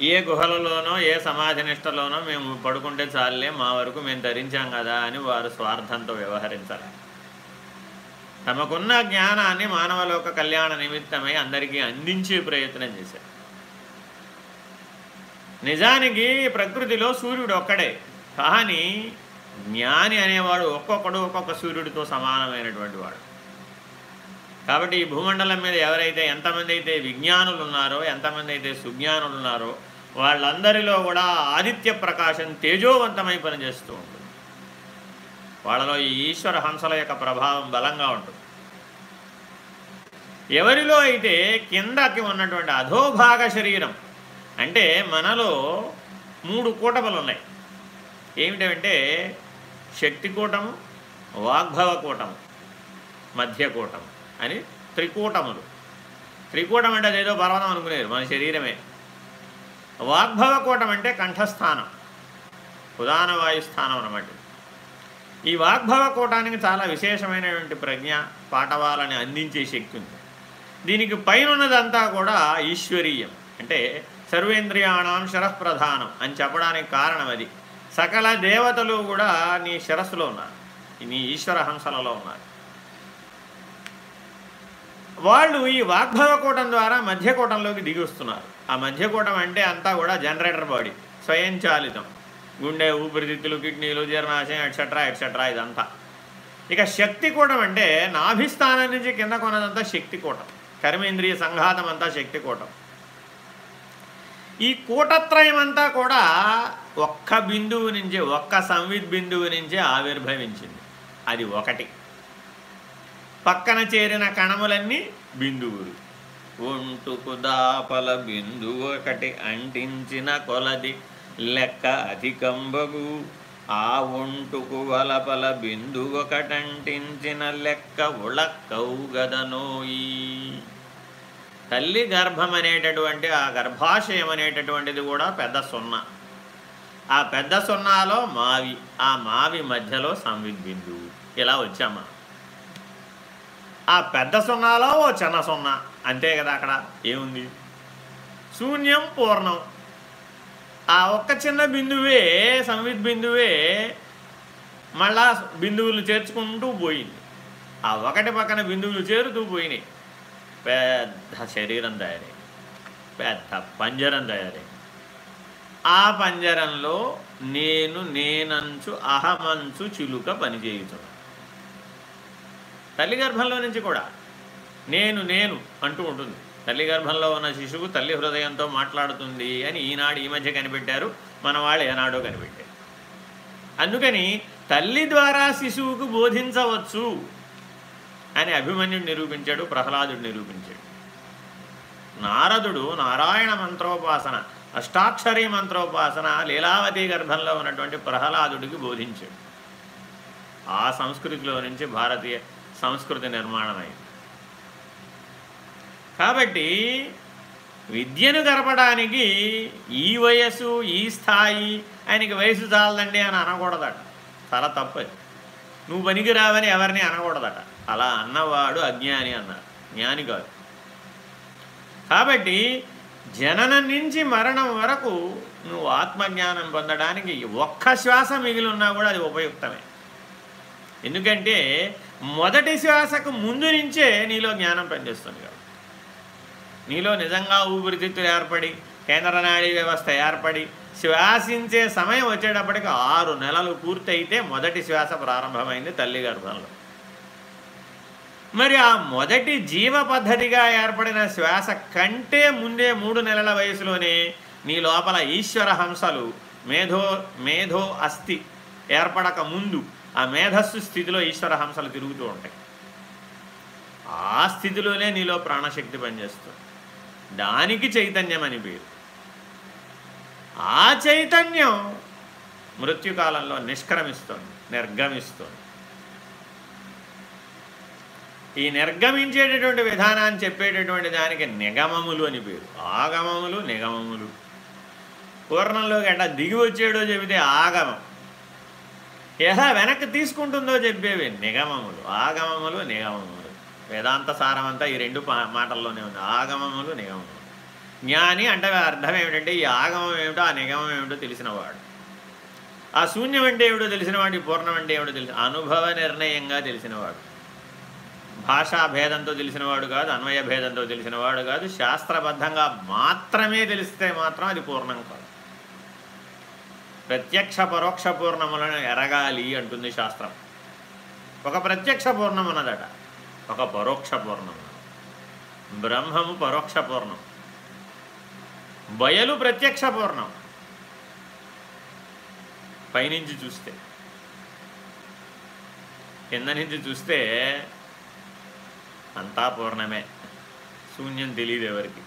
ఏ గుహలలోనో ఏ సమాధి నిష్టలోనో మేము పడుకుంటే చాలే మా వరకు మేము ధరించాం కదా అని వారు స్వార్థంతో వ్యవహరించాలి. తమకున్న జ్ఞానాన్ని మానవలోక కళ్యాణ నిమిత్తమై అందరికీ అందించే ప్రయత్నం చేశారు. నిజానికి ప్రకృతిలో సూర్యుడు ఒక్కడే కానీ జ్ఞాని అనేవాడు ఒక్కొక్కడు ఒక్కొక్క సూర్యుడితో సమానమైనటువంటి వాడు. కాబట్టి ఈ భూమండలం మీద ఎవరైతే ఎంతమంది అయితే విజ్ఞానులు ఉన్నారో ఎంతమంది అయితే సుజ్ఞానులు ఉన్నారో వాళ్ళందరిలో కూడా ఆదిత్య ప్రకాశం తేజోవంతమై పనిచేస్తూ ఉంటుంది. వాళ్ళలో ఈ ఈశ్వర హంసల యొక్క ప్రభావం బలంగా ఉంటుంది. ఎవరిలో అయితే కిందకి ఉన్నటువంటి అధోభాగ శరీరం అంటే మనలో మూడు కూటములు ఉన్నాయి. ఏమిటంటే శక్తి కూటము వాగ్భవ కూటము మధ్యకూటం అని త్రికూటములు. త్రికూటం అంటే అదేదో పర్వతం అనుకునేది మన శరీరమే. వాగ్భవ కూటం అంటే కంఠస్థానం ఉదాన వాయుస్థానం అన్నమాట. ఈ వాగ్భవ కూటానికి చాలా విశేషమైనటువంటి ప్రజ్ఞ పాఠవాలని అందించే శక్తి ఉంది. దీనికి పైన ఉన్నదంతా కూడా ఈశ్వరీయం అంటే సర్వేంద్రియాణం శరఃప్రధానం అని చెప్పడానికి కారణం అది. సకల దేవతలు కూడా నీ శిరస్సులో ఉన్నారు నీ ఈశ్వర హంసలలో ఉన్నారు. వాళ్ళు ఈ వాగ్భవకూటం ద్వారా మధ్యకూటంలోకి దిగి వస్తున్నారు. ఆ మధ్యకూటం అంటే అంతా కూడా జనరేటర్ బాడీ స్వయంచాలితం గుండె ఊపిరితిత్తులు కిడ్నీలు జీర్ణాశయం ఎట్సెట్రా ఎట్సెట్రా ఇదంతా. ఇక శక్తి కూటం అంటే నాభిస్థానం నుంచి కింద కొన్నదంతా శక్తి కూటం. కర్మేంద్రియ సంఘాతం అంతా శక్తి కూటం. ఈ కూటత్రయం అంతా కూడా ఒక్క బిందువు నుంచి ఒక్క సంవిత్ బిందువు నుంచే ఆవిర్భవించింది. అది ఒకటి. పక్కన చేరిన కణములన్నీ బిందువులు. ఒంటుకు దాపల బిందువు ఒకటి అంటించిన కొలది లెక్క అధికంబగు. ఆ ఒంటుకు వలపల బిందు ఒకటంటించిన లెక్క ఉళక్కౌగదనోయి తల్లి గర్భం అనేటటువంటి ఆ గర్భాశయం అనేటటువంటిది కూడా పెద్ద సున్నా. ఆ పెద్ద సున్నాలో మావి ఆ మావి మధ్యలో సంవిద్బిందువు ఇలా వచ్చామా? ఆ పెద్ద సున్నాలో ఓ చిన్న సున్నా. అంతే కదా అక్కడ. ఏముంది? శూన్యం పూర్ణం. ఆ ఒక్క చిన్న బిందువే సంవిత్ బిందువే మళ్ళా బిందువులు చేర్చుకుంటూ పోయింది. ఆ ఒకటి పక్కన బిందువులు చేరుతూ పోయినాయి. పెద్ద శరీరం తయారై పెద్ద పంజరం తయారై ఆ పంజరంలో నేను నేనంచు అహమంచు చిలుక పనిచేయుతున్నాను తల్లి గర్భంలో నుంచి కూడా నేను నేను అంటూ ఉంటుంది. తల్లి గర్భంలో ఉన్న శిశువు తల్లి హృదయంతో మాట్లాడుతుంది అని ఈనాడు ఈ మధ్య కనిపెట్టారు. మన వాళ్ళు ఏనాడో కనిపెట్టారు. అందుకని తల్లి ద్వారా శిశువుకు బోధించవచ్చు అని అభిమన్యుడు నిరూపించాడు ప్రహ్లాదుడు నిరూపించాడు. నారదుడు నారాయణ మంత్రోపాసన అష్టాక్షరీ మంత్రోపాసన లీలావతి గర్భంలో ఉన్నటువంటి ప్రహ్లాదుడికి బోధించాడు. ఆ సంస్కృతిలో నుంచి భారతీయ సంస్కృతి నిర్మాణమైంది కాబట్టి విద్యను గడపడానికి ఈ వయసు ఈ స్థాయి ఆయనకి వయసు చాలదండి అని అనకూడదట. చాలా తప్పది. నువ్వు పనికి రావని ఎవరిని అనకూడదట. అలా అన్నవాడు అజ్ఞాని అన్నారు. జ్ఞాని కాదు. కాబట్టి జననం నుంచి మరణం వరకు నువ్వు ఆత్మజ్ఞానం పొందడానికి ఒక్క శ్వాస మిగిలి ఉన్నా కూడా అది ఉపయుక్తమే. ఎందుకంటే మొదటి శ్వాసకు ముందు నుంచే నీలో జ్ఞానం పనిచేస్తుంది. కాబట్టి నీలో నిజంగా ఊపిరితిత్తులు ఏర్పడి కేంద్ర నాడీ వ్యవస్థ ఏర్పడి శ్వాసించే సమయం వచ్చేటప్పటికి ఆరు నెలలు పూర్తయితే మొదటి శ్వాస ప్రారంభమైంది తల్లి గర్భంలో. మరి ఆ మొదటి జీవ పద్ధతిగా ఏర్పడిన శ్వాస కంటే ముందే మూడు నెలల వయసులోనే నీ లోపల ఈశ్వర హంసలు మేధో మేధో అస్థి ఏర్పడక ముందు ఆ మేధస్సు స్థితిలో ఈశ్వర హంసలు తిరుగుతూ ఉంటాయి. ఆ స్థితిలోనే నీలో ప్రాణశక్తి పనిచేస్తుంది. దానికి చైతన్యం అని పేరు. ఆ చైతన్యం మృత్యుకాలంలో నిష్క్రమిస్తుంది నిర్గమిస్తుంది. ఈ నిర్గమించేటటువంటి విధానాన్ని చెప్పేటటువంటి దానికి నిగమములు అని పేరు. ఆగమములు నిగమములు. పూర్ణంలోకి ఎట్లా దిగి వచ్చేడో చెబితే ఆగమం. ఎలా వెనక్కి తీసుకుంటుందో చెప్పేవి నిగమములు ఆగమములు నిగమములు. వేదాంత సారమంతా ఈ రెండు మాటల్లోనే ఉంది. ఆగమములు నిగమములు. జ్ఞాని అంటే అర్థం ఏమిటంటే ఈ ఆగమం ఏమిటో ఆ నిగమం ఏమిటో తెలిసినవాడు. ఆ శూన్యం అంటే ఏమిటో తెలిసినవాడు ఈ పూర్ణం అంటే ఏమిటో తెలిసిన అనుభవ నిర్ణయంగా తెలిసినవాడు. భాషా భేదంతో తెలిసినవాడు కాదు అన్వయ భేదంతో తెలిసినవాడు కాదు శాస్త్రబద్ధంగా మాత్రమే తెలిస్తే మాత్రం అది పూర్ణం కాదు. ప్రత్యక్ష పరోక్ష పూర్ణములను ఎరగాలి అంటుంది శాస్త్రం. ఒక ప్రత్యక్ష పూర్ణం ఉన్నదట. ఒక పరోక్ష పూర్ణం. బ్రహ్మము పరోక్ష పూర్ణం. బయలు ప్రత్యక్ష పూర్ణం. పైనుంచి చూస్తే. కింద నుంచి చూస్తే అంతా పూర్ణమే. శూన్యం తెలియదు ఎవరికి.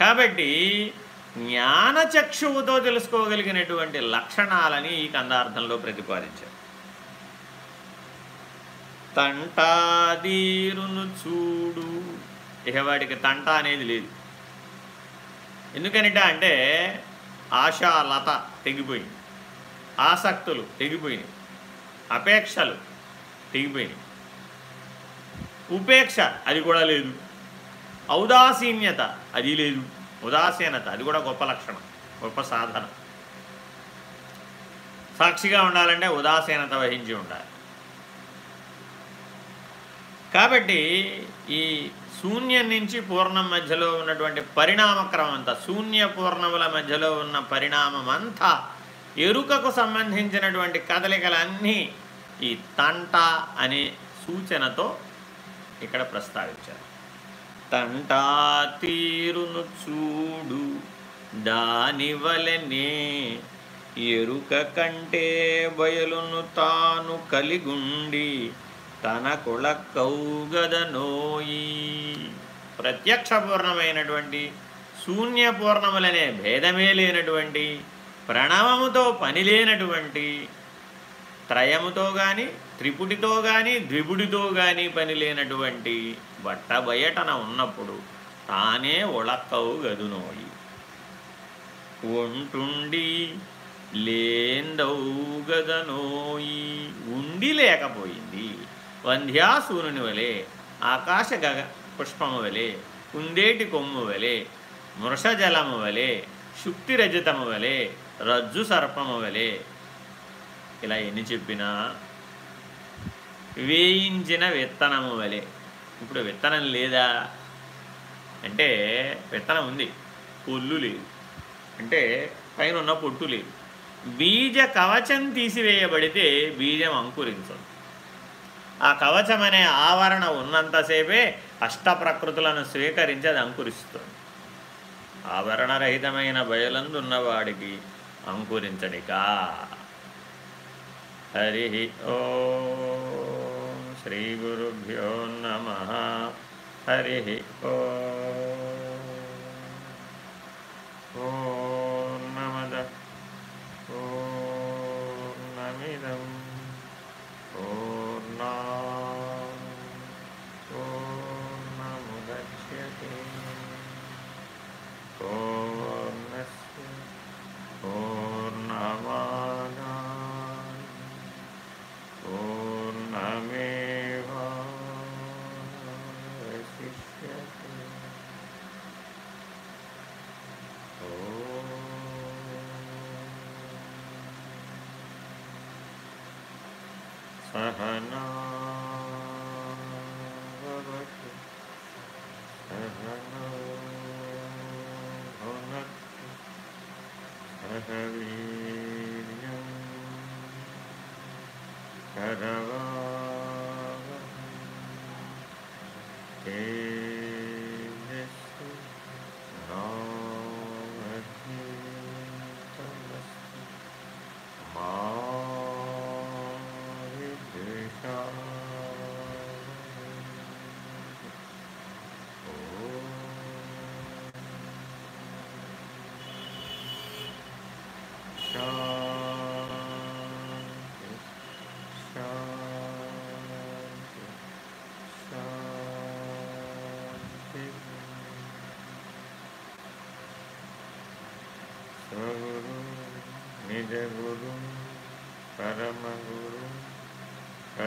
కాబట్టి జ్ఞానచక్షువుతో తెలుసుకోగలిగినటువంటి లక్షణాలని ఈ కందార్థంలో ప్రతిపాదించారు. తంటాదీరును చూడు. ఇక వాడికి తంట అనేది లేదు. ఎందుకనిట అంటే ఆశాలత తెగిపోయింది. ఆసక్తులు తెగిపోయినాయి. అపేక్షలు తెగిపోయినాయి. ఉపేక్ష అది కూడా లేదు. ఔదాసీన్యత అది లేదు. ఉదాసీనత అది కూడా గొప్ప లక్షణం గొప్ప సాధన. సాక్షిగా ఉండాలంటే ఉదాసీనత వహించి ఉండాలి. కాబట్టి ఈ శూన్యం నుంచి పూర్ణం మధ్యలో ఉన్నటువంటి పరిణామక్రమం అంతా శూన్య పూర్ణముల మధ్యలో ఉన్న పరిణామం అంతా ఎరుకకు సంబంధించినటువంటి కదలికలన్నీ ఈ తంట అనే సూచనతో ఇక్కడ ప్రస్తావించారు. తంటా తీరును చూడు. దానివలనే ఎరుక కంటే బయలును తాను కలిగుండి తన కుళక్కౌగదనోయి ప్రత్యక్షపూర్ణమైనటువంటి శూన్యపూర్ణములనే భేదమే లేనటువంటి ప్రణవముతో పని లేనటువంటి త్రయముతో కానీ త్రిపుటితో కానీ ద్విపుడితో కానీ పని లేనటువంటి బట్ట బయటన ఉన్నప్పుడు తానే ఉళక్కవు గదునోయి. ఒంటుండి లేందవు గదనోయి ఉండి లేకపోయింది. వంధ్యాసూనుని వలె ఆకాశ గగ పుష్పము వలె కుందేటి కొమ్ము వలె మృషజలము వలె శుక్తిరజితము వలె రజ్జు సర్పము వలె. ఇలా ఎన్ని చెప్పినా వేయించిన విత్తనము వలె. ఇప్పుడు విత్తనం లేదా? అంటే విత్తనం ఉంది పొల్లు లేదు. అంటే పైన ఉన్న పొట్టు లేదు. బీజ కవచం తీసివేయబడితే బీజం అంకురించదు. ఆ కవచం అనే ఆవరణ ఉన్నంతసేపే అష్టప్రకృతులను స్వీకరించి అది అంకురిస్తుంది. ఆవరణరహితమైన బయలందున్నవాడికి అంకురించడిక హరి ఓ శ్రీగురుభ్యో నమ హరి ఓ నమద పూర్ణమిదం పూర్ణా పూర్ణముద్యతే